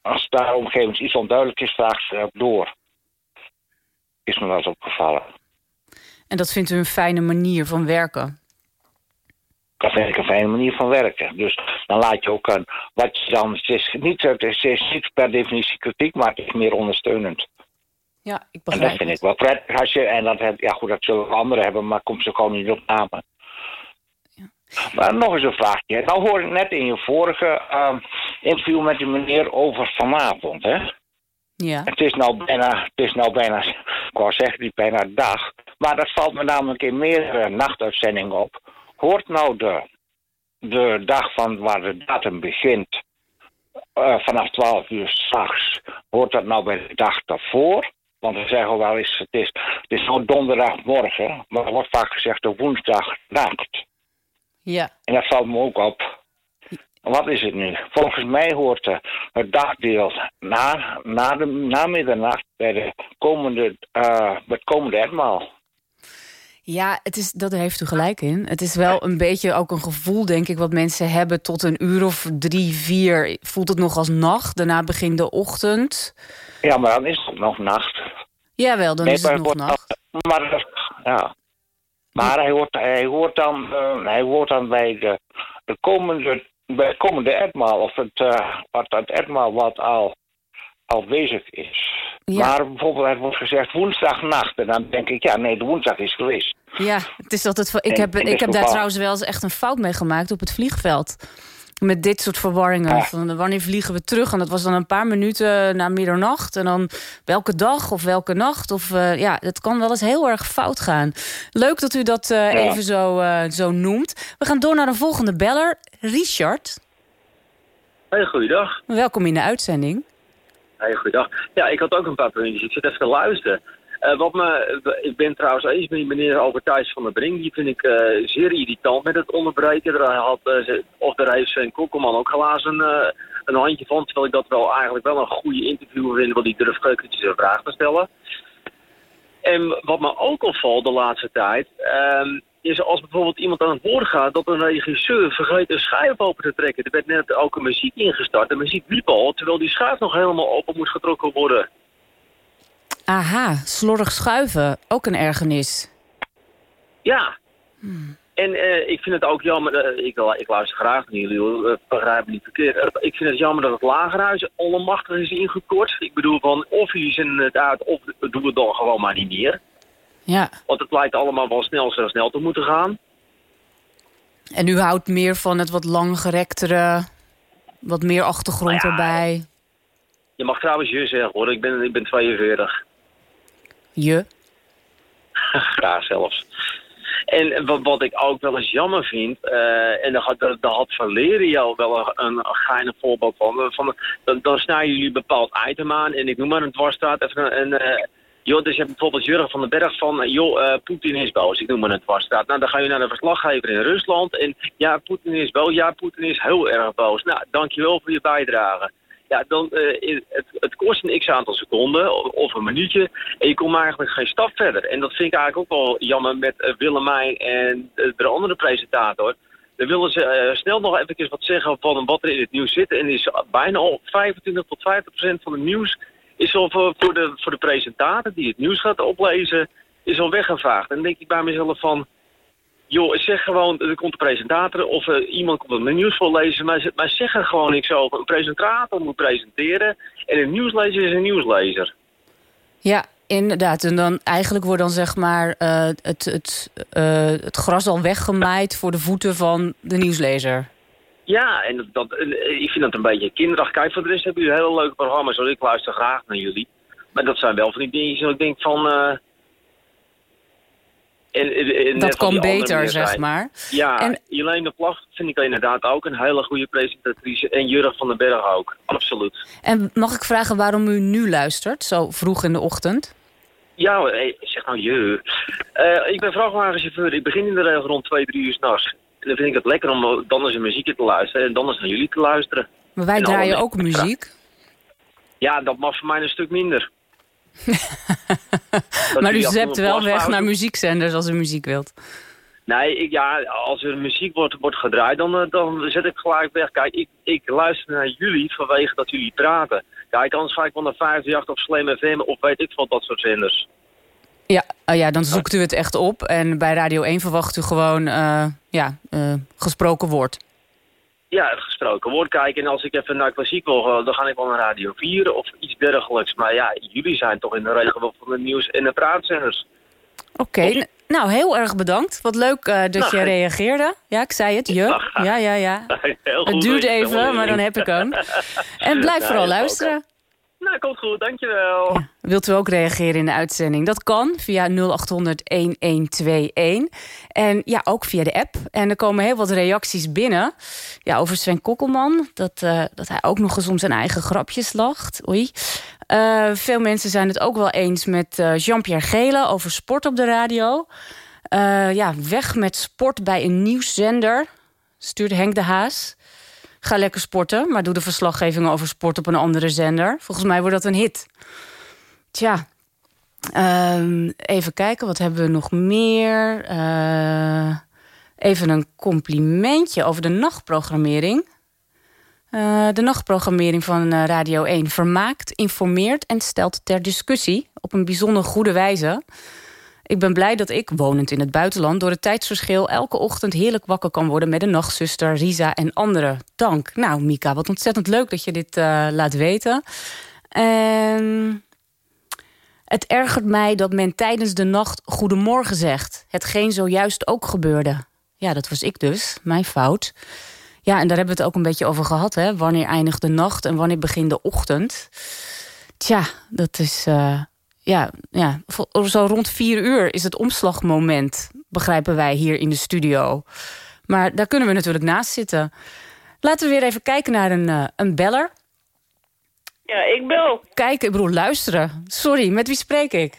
als daar een moment iets onduidelijk is, vraagt ze door. Is me eens opgevallen. En dat vindt u een fijne manier van werken? Dat vind ik een fijne manier van werken. Dus dan laat je ook aan wat je dan. Het is niet, het is, het is niet per definitie kritiek, maar het is meer ondersteunend. Ja, ik En begrijp dat vind ik wel prettig. Als je, en dat heb, ja goed, dat zullen anderen hebben, maar komt ze gewoon niet op namen. Maar nog eens een vraagje. Nou hoorde ik net in je vorige ehm, interview met die meneer over vanavond, hè? Ja. Het is nou bijna, het is nou bijna, ik wou zeggen niet bijna dag. Maar dat valt me namelijk in meerdere nachtuitzendingen op. Hoort nou de, de dag van waar de datum begint, eh, vanaf 12 uur s'nachts, hoort dat nou bij de dag daarvoor? Want we zeggen wel eens, het is, het is nou donderdagmorgen, maar er wordt vaak gezegd de woensdagnacht. Ja. En dat valt me ook op. Wat is het nu? Volgens mij hoort het dagdeel na, na, de, na middernacht bij de komende, uh, het komende etmaal. Ja, het is, dat heeft u gelijk in. Het is wel een beetje ook een gevoel, denk ik, wat mensen hebben tot een uur of drie, vier. Voelt het nog als nacht, daarna begint de ochtend. Ja, maar dan is het nog nacht. Jawel, dan Nee, is het nog wordt nacht. Maar, ja. maar hij, hoort, hij, hoort dan, hij hoort dan bij de, de komende, bij het komende etmaal, of het, eh, wat, het etmaal wat al, bezig is. Maar bijvoorbeeld, er wordt gezegd woensdagnacht. En dan denk ik, ja, nee, de woensdag is geweest. Ja, het is altijd. Ik heb, ik heb daar trouwens wel eens echt een fout mee gemaakt op het vliegveld. Met dit soort verwarringen. Ah. Van wanneer vliegen we terug? En dat was dan een paar minuten na middernacht. En dan welke dag of welke nacht. Of eh, ja, het kan wel eens heel erg fout gaan. Leuk dat u dat eh, Ja. even zo, eh, zo noemt. We gaan door naar een volgende beller. Richard, Hey, goeiedag. welkom in de uitzending. Hey, goeiedag. Ja, ik had ook een paar puntjes. Ik zit even te luisteren. Eh, wat me, ik ben trouwens eens met meneer Albertijs van der Brink. Die vind ik eh, zeer irritant met het onderbreken. Daar had, ze- of daar heeft zijn Kokkelman ook helaas een, een handje van. Terwijl ik dat wel eigenlijk wel een goede interview vind. Want die durft kritisch een vraag te stellen. En wat me ook opvalt de laatste tijd... ehm, is als bijvoorbeeld iemand aan het woord gaat... dat een regisseur vergeet een schijf open te trekken. Er werd net ook een muziek ingestart. De muziek liep al, terwijl die schuif nog helemaal open moet getrokken worden. Aha, slordig schuiven. Ook een ergernis. Ja. En eh, ik vind het ook jammer, eh, ik, ik luister graag naar jullie, eh, begrijp me niet verkeerd. Ik vind het jammer dat het lagerhuis onmachtig is ingekort. Ik bedoel van, of jullie zenden het uit, of doen het dan gewoon maar niet meer. Ja. Want het lijkt allemaal wel snel, snel, snel te moeten gaan. En u houdt meer van het wat langgerektere... wat meer achtergrond erbij. Je mag trouwens je zeggen hoor, ik ben, ik ben 42. Je. [LAUGHS] Graag zelfs. En wat, wat ik ook wel eens jammer vind, eh, en daar had, had Valerio wel een, een, geinig voorbeeld van. eh, van dan, snijden jullie een bepaald item aan en ik noem maar een dwarsstraat. Een, eh, joh, dus je hebt bijvoorbeeld Jurgen van den Berg van, joh, Poetin is boos. Ik noem maar een dwarsstraat. Nou, dan ga je naar de verslaggever in Rusland en ja, Poetin is boos. Ja, Poetin is heel erg boos. Nou, dankjewel voor je bijdrage. Ja, dan, eh, het, het kost een x-aantal seconden of, een minuutje. En je komt eigenlijk geen stap verder. En dat vind ik eigenlijk ook wel jammer met eh, Willemijn en de, de andere presentator. Dan willen ze eh, snel nog even wat zeggen van wat er in het nieuws zit. En is bijna al 25 tot 50 procent van het nieuws is al voor, voor, de, voor de presentator die het nieuws gaat oplezen, is al weggevaagd. En dan denk ik bij mezelf van, joh, zeg gewoon, er komt een presentator of eh, iemand komt het nieuws voorlezen, maar, maar zeg er gewoon niks over. Een presentator moet presenteren en een nieuwslezer is een nieuwslezer. Ja, inderdaad. En dan eigenlijk wordt dan zeg maar eh, het, het, eh, het gras al weggemaaid voor de voeten van de nieuwslezer. Ja, en dat, dat, ik vind dat een beetje kinderachtig. Kijk, voor de rest hebben jullie hele leuke programma's. Hoor. Ik luister graag naar jullie. Maar dat zijn wel van die dat ik denk van... en, en- en net Dat kan beter, zeg maar. Ja, En- Jelene de Plag vind ik inderdaad ook een hele goede presentatrice. En Jurgen van den Berg ook, absoluut. En mag ik vragen waarom u nu luistert, zo vroeg in de ochtend? Ja, zeg nou je. Eh, ik ben vrachtwagenchauffeur. Ik begin in de regel rond twee, drie uur s'nachts. En dan vind ik het lekker om dan eens een muziekje te luisteren. En dan eens naar jullie te luisteren. Maar wij En draaien ook muziek. Ja, dat mag voor mij een stuk minder. [LAUGHS] maar u zept wel weg naar muziekzenders als u muziek wilt. Nee, ik, ja, als er muziek wordt, wordt gedraaid, dan, eh, dan zet ik gelijk weg. Kijk, ik, ik luister naar jullie vanwege dat jullie praten. Kijk, anders ga ik wel naar 538 of Slam FM of weet ik veel dat soort zenders. Ja, oh ja, dan zoekt u het echt op. En bij Radio 1 verwacht u gewoon eh, ja, eh, gesproken woord. Ja, het gesproken woord kijken. En als ik even naar klassiek wil, gaan, dan ga ik wel naar Radio 4 of iets dergelijks. Maar ja, jullie zijn toch in de regel wel van de nieuws- en de praatzenders. Oké, nou heel erg bedankt. Wat leuk eh, dat Nou, je [LAUGHS] reageerde. Ja, ik zei het, je. Ja, ja, ja. [LAUGHS] Het duurt even, maar dan heb ik hem. [LAUGHS] En blijf Nou, vooral luisteren. Nou, komt goed, dankjewel. Wilt u ook reageren in de uitzending? Dat kan via 0800-1121. En ja, ook via de app. En er komen heel wat reacties binnen. Ja, over Sven Kokkelman. Dat, eh, dat hij ook nog eens om zijn eigen grapjes lacht. Oei. Eh, veel mensen zijn het ook wel eens met eh, Jean-Pierre Gele over sport op de radio. Ja, weg met sport bij een nieuwszender. Stuurt Henk de Haas. Ga lekker sporten, maar doe de verslaggeving over sport op een andere zender. Volgens mij wordt dat een hit. Tja, ehm, even kijken, wat hebben we nog meer? Eh, even een complimentje over de nachtprogrammering. Eh, de nachtprogrammering van eh, Radio 1 vermaakt, informeert en stelt ter discussie op een bijzonder goede wijze. Ik ben blij dat ik, wonend in het buitenland, door het tijdsverschil elke ochtend heerlijk wakker kan worden met de nachtzuster, Risa en anderen. Dank. Nou, Mika, wat ontzettend leuk dat je dit uh, laat weten. En het ergert mij dat men tijdens de nacht goedemorgen zegt. Hetgeen zojuist ook gebeurde. Ja, dat was ik dus. Mijn fout. Ja, en daar hebben we het ook een beetje over gehad. Hè? Wanneer eindigt de nacht en wanneer begint de ochtend? Tja, dat is... Uh, ja, ja, zo rond vier uur is het omslagmoment... begrijpen wij hier in de studio. Maar daar kunnen we natuurlijk naast zitten. Laten we weer even kijken naar een, uh, een beller. Ja, ik bel. Kijk, ik bedoel, luisteren. Sorry, met wie spreek ik?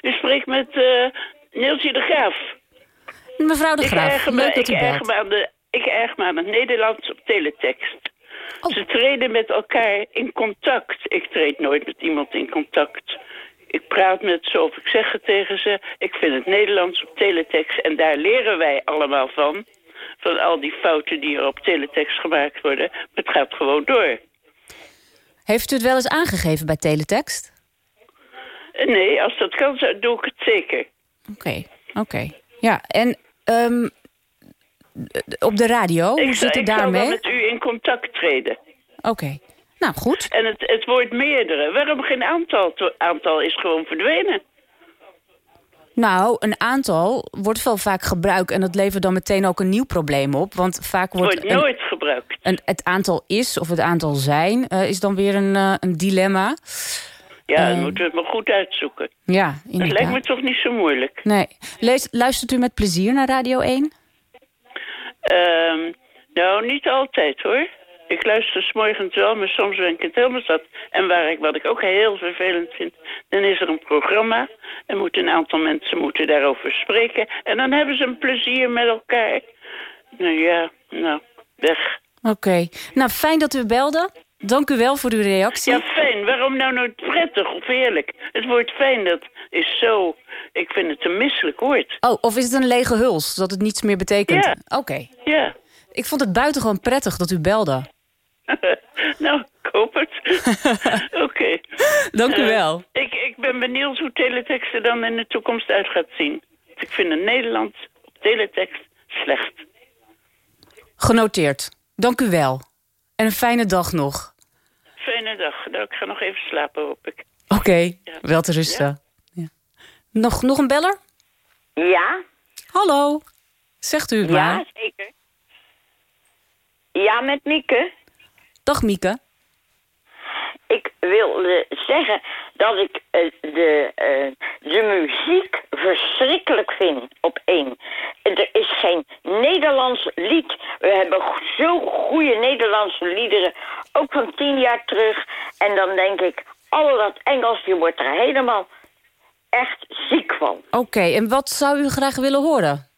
U spreekt met uh, Neeltje de Graaf. Mevrouw de Graaf, leuk dat u ik belt. Erg me aan de, ik erg me aan het Nederlands op teletext. Oh. Ze treden met elkaar in contact. Ik treed nooit met iemand in contact. Ik praat met ze of ik zeg het tegen ze. Ik vind het Nederlands op teletext. En daar leren wij allemaal van. Van al die fouten die er op teletext gemaakt worden. Maar het gaat gewoon door. Heeft u het wel eens aangegeven bij teletext? Nee, als dat kan, doe ik het zeker. Oké, oké. Okay. Ja, en um, op de radio, ik hoe zit het daarmee? Ik zal met u in contact treden. Oké, okay. Nou goed. En het, het wordt meerdere. Waarom geen aantal? Aantal is gewoon verdwenen. Nou, een aantal wordt wel vaak gebruikt... en dat levert dan meteen ook een nieuw probleem op. Want vaak wordt... Het wordt nooit gebruikt. Een, het aantal is, of het aantal zijn, uh, is dan weer een, uh, een dilemma. Ja, dan uh, moeten we het maar goed uitzoeken. Ja, inderdaad. Dat lijkt me toch niet zo moeilijk. Nee. Lees, luistert u met plezier naar Radio 1? Um, nou, niet altijd hoor. Ik luister s morgens wel, maar soms ben ik het helemaal zat. En waar ik, wat ik ook heel vervelend vind, dan is er een programma... en moeten een aantal mensen moeten daarover spreken... en dan hebben ze een plezier met elkaar. Nou ja, nou, weg. Oké. Okay. Nou, fijn dat u belde. Dank u wel voor uw reactie. Ja, fijn. Waarom nou nooit prettig of eerlijk? Het woord fijn, dat is zo... Ik vind het een misselijk woord. Oh, of is het een lege huls, dat het niets meer betekent? Ja. Oké. Okay. Ja. Ik vond het buitengewoon prettig dat u belde. [LAUGHS] nou, ik hoop het. [LAUGHS] Oké. Okay. Dank u uh, wel. Ik, ik ben benieuwd hoe teletext er dan in de toekomst uit gaat zien. Ik vind het Nederland op teletext slecht. Genoteerd. Dank u wel. En een fijne dag nog. Fijne dag. Nou, ik ga nog even slapen, hoop ik. Oké, okay. ja. wel te rusten. Ja? Ja. Nog, nog een beller? Ja. Hallo. Zegt u het ja, maar. Ja, zeker. Ja, met Mieke. Dag Mieke. Ik wilde zeggen dat ik uh, de, uh, de muziek verschrikkelijk vind op één. Er is geen Nederlands lied. We hebben zo goede Nederlandse liederen, ook van tien jaar terug. En dan denk ik, al dat Engels, je wordt er helemaal echt ziek van. Oké, okay, en wat zou u graag willen horen?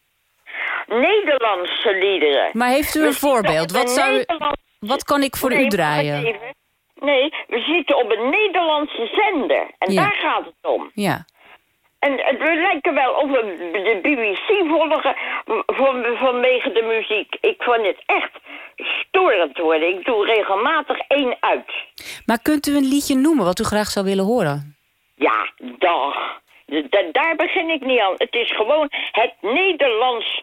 Nederlandse liederen. Maar heeft u een we voorbeeld? Wat, zou u, wat kan ik voor nee, u draaien? Nee, we zitten op een Nederlandse zender. En ja. daar gaat het om. Ja. En we lijken wel of we de BBC volgen van, vanwege de muziek. Ik vond het echt storend worden. Ik doe regelmatig één uit. Maar kunt u een liedje noemen wat u graag zou willen horen? Ja, dag. Da daar begin ik niet aan. Het is gewoon het Nederlands...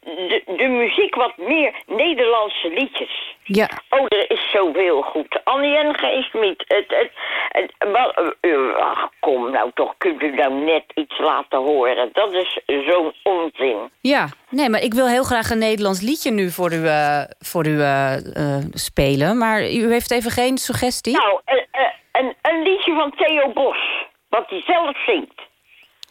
De, de, muziek wat meer Nederlandse liedjes. Ja. Oh, er is zoveel goed. Annie en Geesmiet. Het, het, het, wel, uh, ach, kom nou toch, kunt u nou net iets laten horen. Dat is zo'n onzin. Ja, nee, maar ik wil heel graag een Nederlands liedje nu voor u, uh, voor u uh, spelen. Maar u heeft even geen suggestie? Nou, een, een liedje van Theo Bos. Wat hij zelf zingt.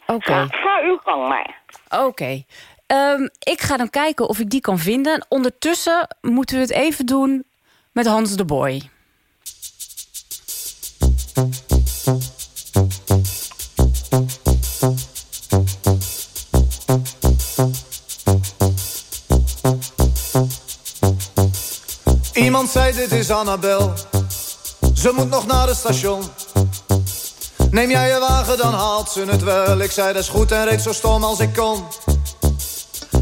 Oké. Okay. Ga, ga uw gang maar. Oké. Okay. Ehm, ik ga dan kijken of ik die kan vinden. Ondertussen moeten we het even doen met Hans de Boy. Iemand zei dit is Annabel Ze moet nog naar het station Neem jij je wagen dan haalt ze het wel Ik zei dat is goed en reed zo stom als ik kon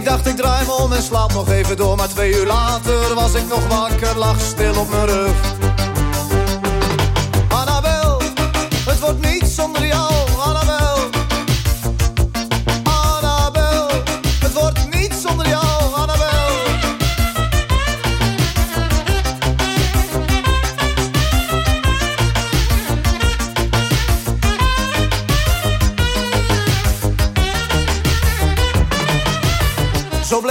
Ik dacht ik draai me om en slaap nog even door. Maar twee uur later was ik nog wakker, lag stil op mijn rug. Annabel, het wordt niet zonder jou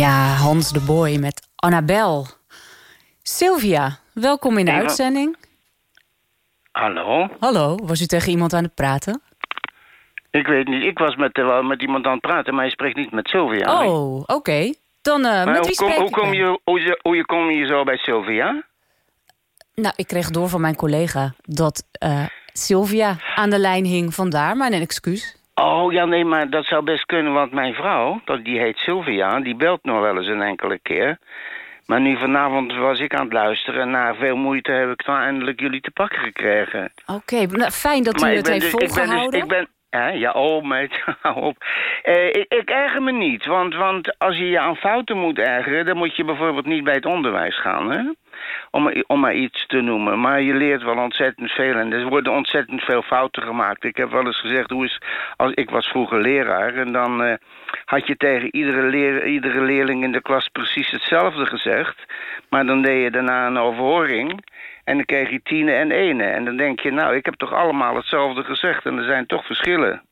Ja, Hans de Boy met Annabel. Sylvia, welkom in de uitzending. Hallo? Hallo, was u tegen iemand aan het praten? Ik weet niet, ik was met, eh, met iemand aan het praten, maar je spreekt niet met Sylvia. Oh, oké. Dan, Maar met hoe, kom, hoe, je, hoe, je- hoe je kom je zo bij Sylvia? Nou, ik kreeg door van mijn collega dat eh, Sylvia aan de lijn hing. Vandaar mijn excuus. Oh ja, nee, maar dat zou best kunnen, want mijn vrouw, die heet Sylvia, die belt nog wel eens een enkele keer. Maar nu vanavond was ik aan het luisteren en na veel moeite heb ik dan eindelijk jullie te pakken gekregen. Oké, nou, fijn dat u Maar ik het ben heeft dus- ik ben dus- volgehouden. Ik ben, hè, ja, oh meid, [LAUGHS] hou op. Eh, ik, ik erger me niet, want, want als je je aan fouten moet ergeren... dan moet je bijvoorbeeld niet bij het onderwijs gaan, hè? Om, om maar iets te noemen. Maar je leert wel ontzettend veel en er worden ontzettend veel fouten gemaakt. Ik heb wel eens gezegd, hoe is, als, ik was vroeger leraar... en dan eh, had je tegen iedere, leer, iedere leerling in de klas precies hetzelfde gezegd... maar dan deed je daarna een overhoring... En dan kreeg je tienen en ene. En dan denk je, nou, ik heb toch allemaal hetzelfde gezegd. En er zijn toch verschillen.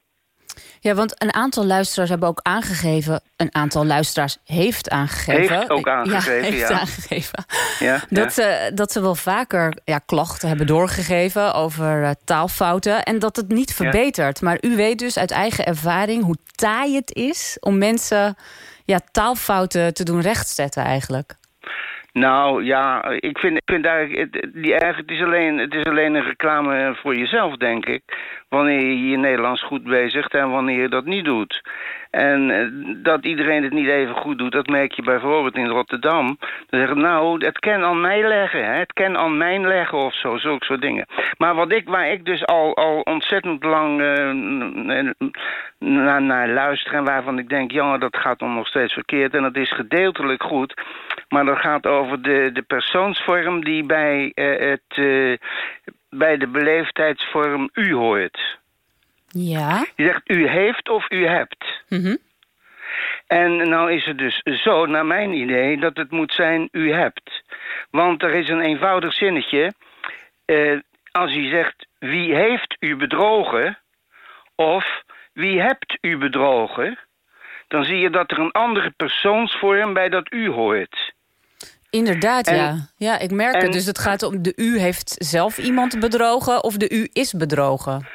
Ja, want een aantal luisteraars hebben ook aangegeven... een aantal luisteraars heeft aangegeven... Heeft ook aangegeven, ja. Heeft ja. aangegeven. Ja, Dat, ja. ze, dat ze wel vaker ja, klachten hebben doorgegeven over eh, taalfouten... en dat het niet verbetert. Maar u weet dus uit eigen ervaring hoe taai het is... om mensen ja, taalfouten te doen rechtzetten eigenlijk. Nou ja, ik vind, ik vind eigenlijk, het, die, eigenlijk, het, is alleen, het is alleen een reclame voor jezelf, denk ik. Wanneer je je Nederlands goed bezigt en wanneer je dat niet doet. En eh, dat iedereen het niet even goed doet, dat merk je bijvoorbeeld in Rotterdam. Dan zeggen nou, het kan aan mij leggen, hè? het kan aan mij leggen of zo, zulke soort dingen. Maar wat ik, waar ik dus al, al ontzettend lang uh, naar, luister en waarvan ik denk, jongen, dat gaat dan nog steeds verkeerd. En dat is gedeeltelijk goed, maar dat gaat over de, de persoonsvorm die bij, uh, het, bij de beleefdheidsvorm u hoort. Ja. Je zegt u heeft of u hebt. Mhm. En nou is het dus zo, naar mijn idee, dat het moet zijn u hebt. Want er is een eenvoudig zinnetje. Uh, als u zegt wie heeft u bedrogen of wie hebt u bedrogen... dan zie je dat er een andere persoonsvorm bij dat u hoort. Inderdaad, En- ja. Ja, ik merk en- het. Dus het gaat om de u heeft zelf iemand bedrogen... of de u is bedrogen.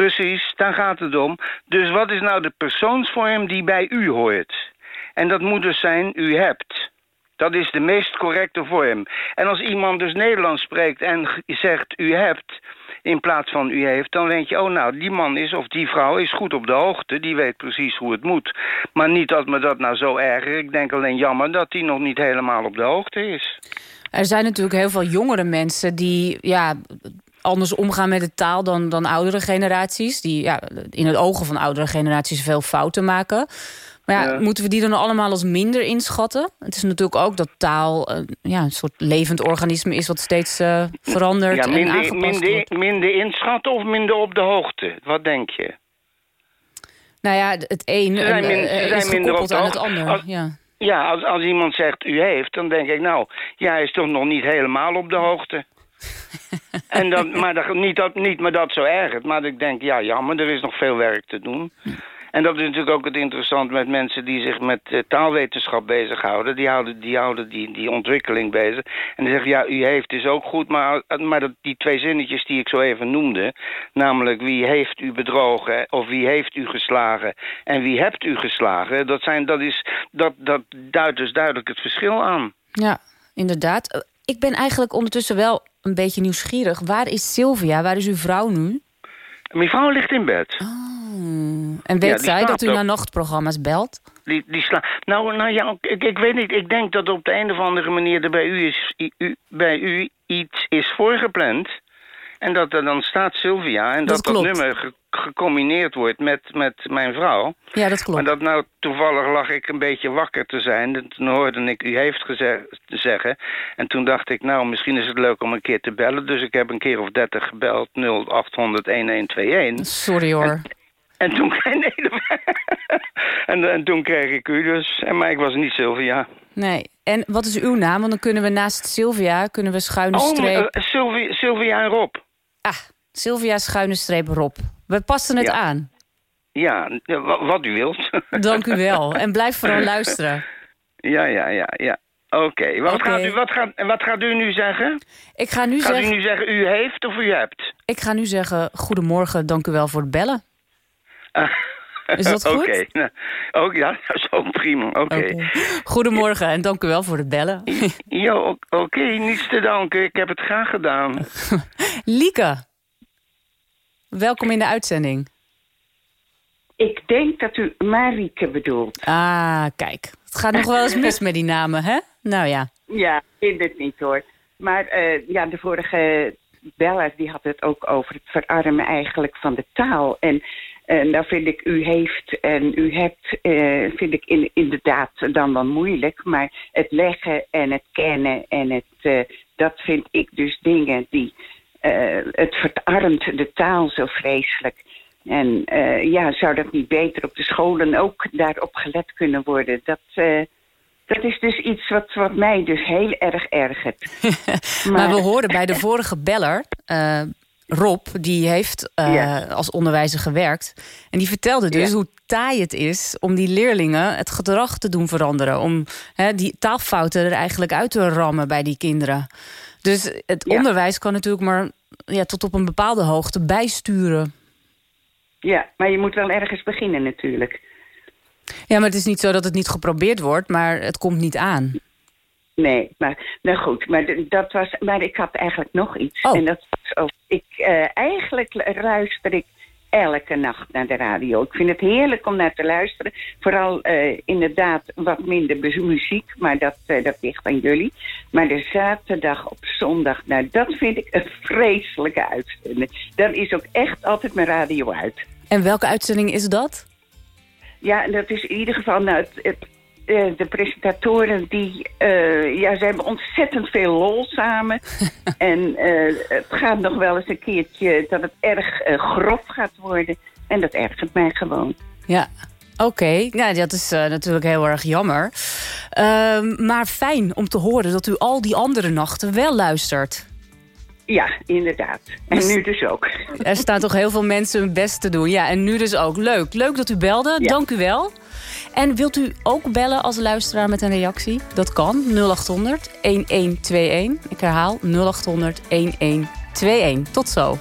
Precies, daar gaat het om. Dus wat is nou de persoonsvorm die bij u hoort? En dat moet dus zijn u hebt. Dat is de meest correcte vorm. En als iemand dus Nederlands spreekt en zegt u hebt in plaats van u heeft, dan denk je, oh nou, die man is of die vrouw is goed op de hoogte, die weet precies hoe het moet. Maar niet dat me dat nou zo erger. Ik denk alleen jammer dat die nog niet helemaal op de hoogte is. Er zijn natuurlijk heel veel jongere mensen die ja, anders omgaan met de taal dan, dan oudere generaties. Die ja, in het ogen van oudere generaties veel fouten maken. Maar ja, Ja. moeten we die dan allemaal als minder inschatten? Het is natuurlijk ook dat taal eh, ja, een soort levend organisme is... wat steeds eh, verandert Ja, en minder, aangepast minder, wordt. minder inschatten of minder op de hoogte? Wat denk je? Nou ja, het een zijn min- zijn is minder gekoppeld aan het ander. Als- Ja. Ja, als, als iemand zegt u heeft, dan denk ik, nou, ja, hij is toch nog niet helemaal op de hoogte. En dat, maar dat, niet, dat, niet maar dat zo ergert, maar ik denk, ja, jammer, er is nog veel werk te doen. En dat is natuurlijk ook het interessant met mensen die zich met eh, taalwetenschap bezighouden. Die houden, die, houden die, die ontwikkeling bezig. En die zeggen, ja, u heeft is ook goed, maar, maar dat, die twee zinnetjes die ik zo even noemde... namelijk wie heeft u bedrogen of wie heeft u geslagen en wie hebt u geslagen... dat, zijn, dat, is, dat, dat duidt dus duidelijk het verschil aan. Ja, inderdaad. Eh, Ik ben eigenlijk ondertussen wel een beetje nieuwsgierig. Waar is Sylvia? Waar is uw vrouw nu? Mijn vrouw ligt in bed. En weet zij dat u naar nachtprogramma's belt? Die, die sla nou, nou ja, ik, ik weet niet. Ik denk dat op de een of andere manier er bij u, is, i- u, bij u iets is voorgepland. En dat er dan staat Sylvia. En Dat dat nummer ge- gecombineerd wordt met, met mijn vrouw. Ja, dat klopt. Maar dat nou toevallig lag ik een beetje wakker te zijn. En Toen hoorde ik u heeft geze- zeggen. En toen dacht ik, nou, misschien is het leuk om een keer te bellen. Dus ik heb een keer of dertig gebeld. 0800 1121. Sorry hoor. En toen, [LAUGHS] nee, en, en toen kreeg ik u dus. En, maar ik was niet Sylvia. Nee. En wat is uw naam? Want dan kunnen we naast Sylvia kunnen we schuine Oh, streep... eh, Sylvia, Sylvia en Rob. Ah, Sylvia schuine streep Rob. We passen het Ja. aan. Ja, ja, wa- wat u wilt. Dank u wel. En blijf vooral [LAUGHS] luisteren. Ja, ja, ja, ja. Oké, wat, gaat u, wat, gaat, wat gaat u nu zeggen? Ik ga nu gaat zeggen... u nu zeggen u heeft of u hebt? Ik ga nu zeggen, goedemorgen, dank u wel voor het bellen. [LAUGHS] Is dat [LAUGHS] goed? Oké, nou, [LAUGHS] ook, ja, ook prima. Oké. Goedemorgen en dank u wel voor het bellen. Ja, oké, niets te danken. Ik heb het graag gedaan. [LAUGHS] Lieke, welkom in de uitzending. Ik denk dat u Marieke bedoelt. Ah, kijk. Het gaat nog wel eens mis met die namen, hè? Nou ja. Ja, ik vind het niet hoor. Maar eh, ja, de vorige beller die had het ook over het verarmen eigenlijk van de taal. En eh nou vind ik u heeft en u hebt, eh, vind ik in, inderdaad dan wel moeilijk. Maar het leggen en het kennen en het, eh, dat vind ik dus dingen die, eh, het verarmt de taal zo vreselijk. En ja, zou dat niet beter op de scholen ook daarop gelet kunnen worden? Dat, dat is dus iets wat, wat mij dus heel erg ergert. [LAUGHS] Maar, we hoorden bij de vorige beller, Rob, die heeft eh, Ja. als onderwijzer gewerkt. En die vertelde dus hoe taai het is om die leerlingen het gedrag te doen veranderen. Om die taalfouten er eigenlijk uit te rammen bij die kinderen. Dus het onderwijs kan natuurlijk maar ja, tot op een bepaalde hoogte bijsturen. Ja, maar je moet wel ergens beginnen natuurlijk. Ja, maar het is niet zo dat het niet geprobeerd wordt, maar het komt niet aan. Nee, maar nou goed, maar dat was. Maar ik had eigenlijk nog iets. Oh. En dat was ook. Ik, eh, eigenlijk luister ik elke nacht naar de radio. Ik vind het heerlijk om naar te luisteren. Vooral eh, inderdaad wat minder muziek, maar dat, eh, dat ligt aan jullie. Maar de zaterdag op zondag, nou dat vind ik een vreselijke uitzending. Dan is ook echt altijd mijn radio uit. En welke uitzending is dat? Ja, dat is in ieder geval nou, het, het, eh, de presentatoren die, eh, ja, ze hebben ontzettend veel lol samen. [LAUGHS] en eh, het gaat nog wel eens een keertje dat het erg grof gaat worden. En dat ergert mij gewoon. Ja, oké. Nou, dat is natuurlijk heel erg jammer. Ehm, maar fijn om te horen dat u al die andere nachten wel luistert. Ja, inderdaad. En nu dus ook. Er staan toch heel veel mensen hun best te doen. Ja, en nu dus ook. Leuk. Leuk dat u belde. Dank u wel. En wilt u ook bellen als luisteraar met een reactie? Dat kan. 0800 1121. Ik herhaal 0800 1121. Tot zo.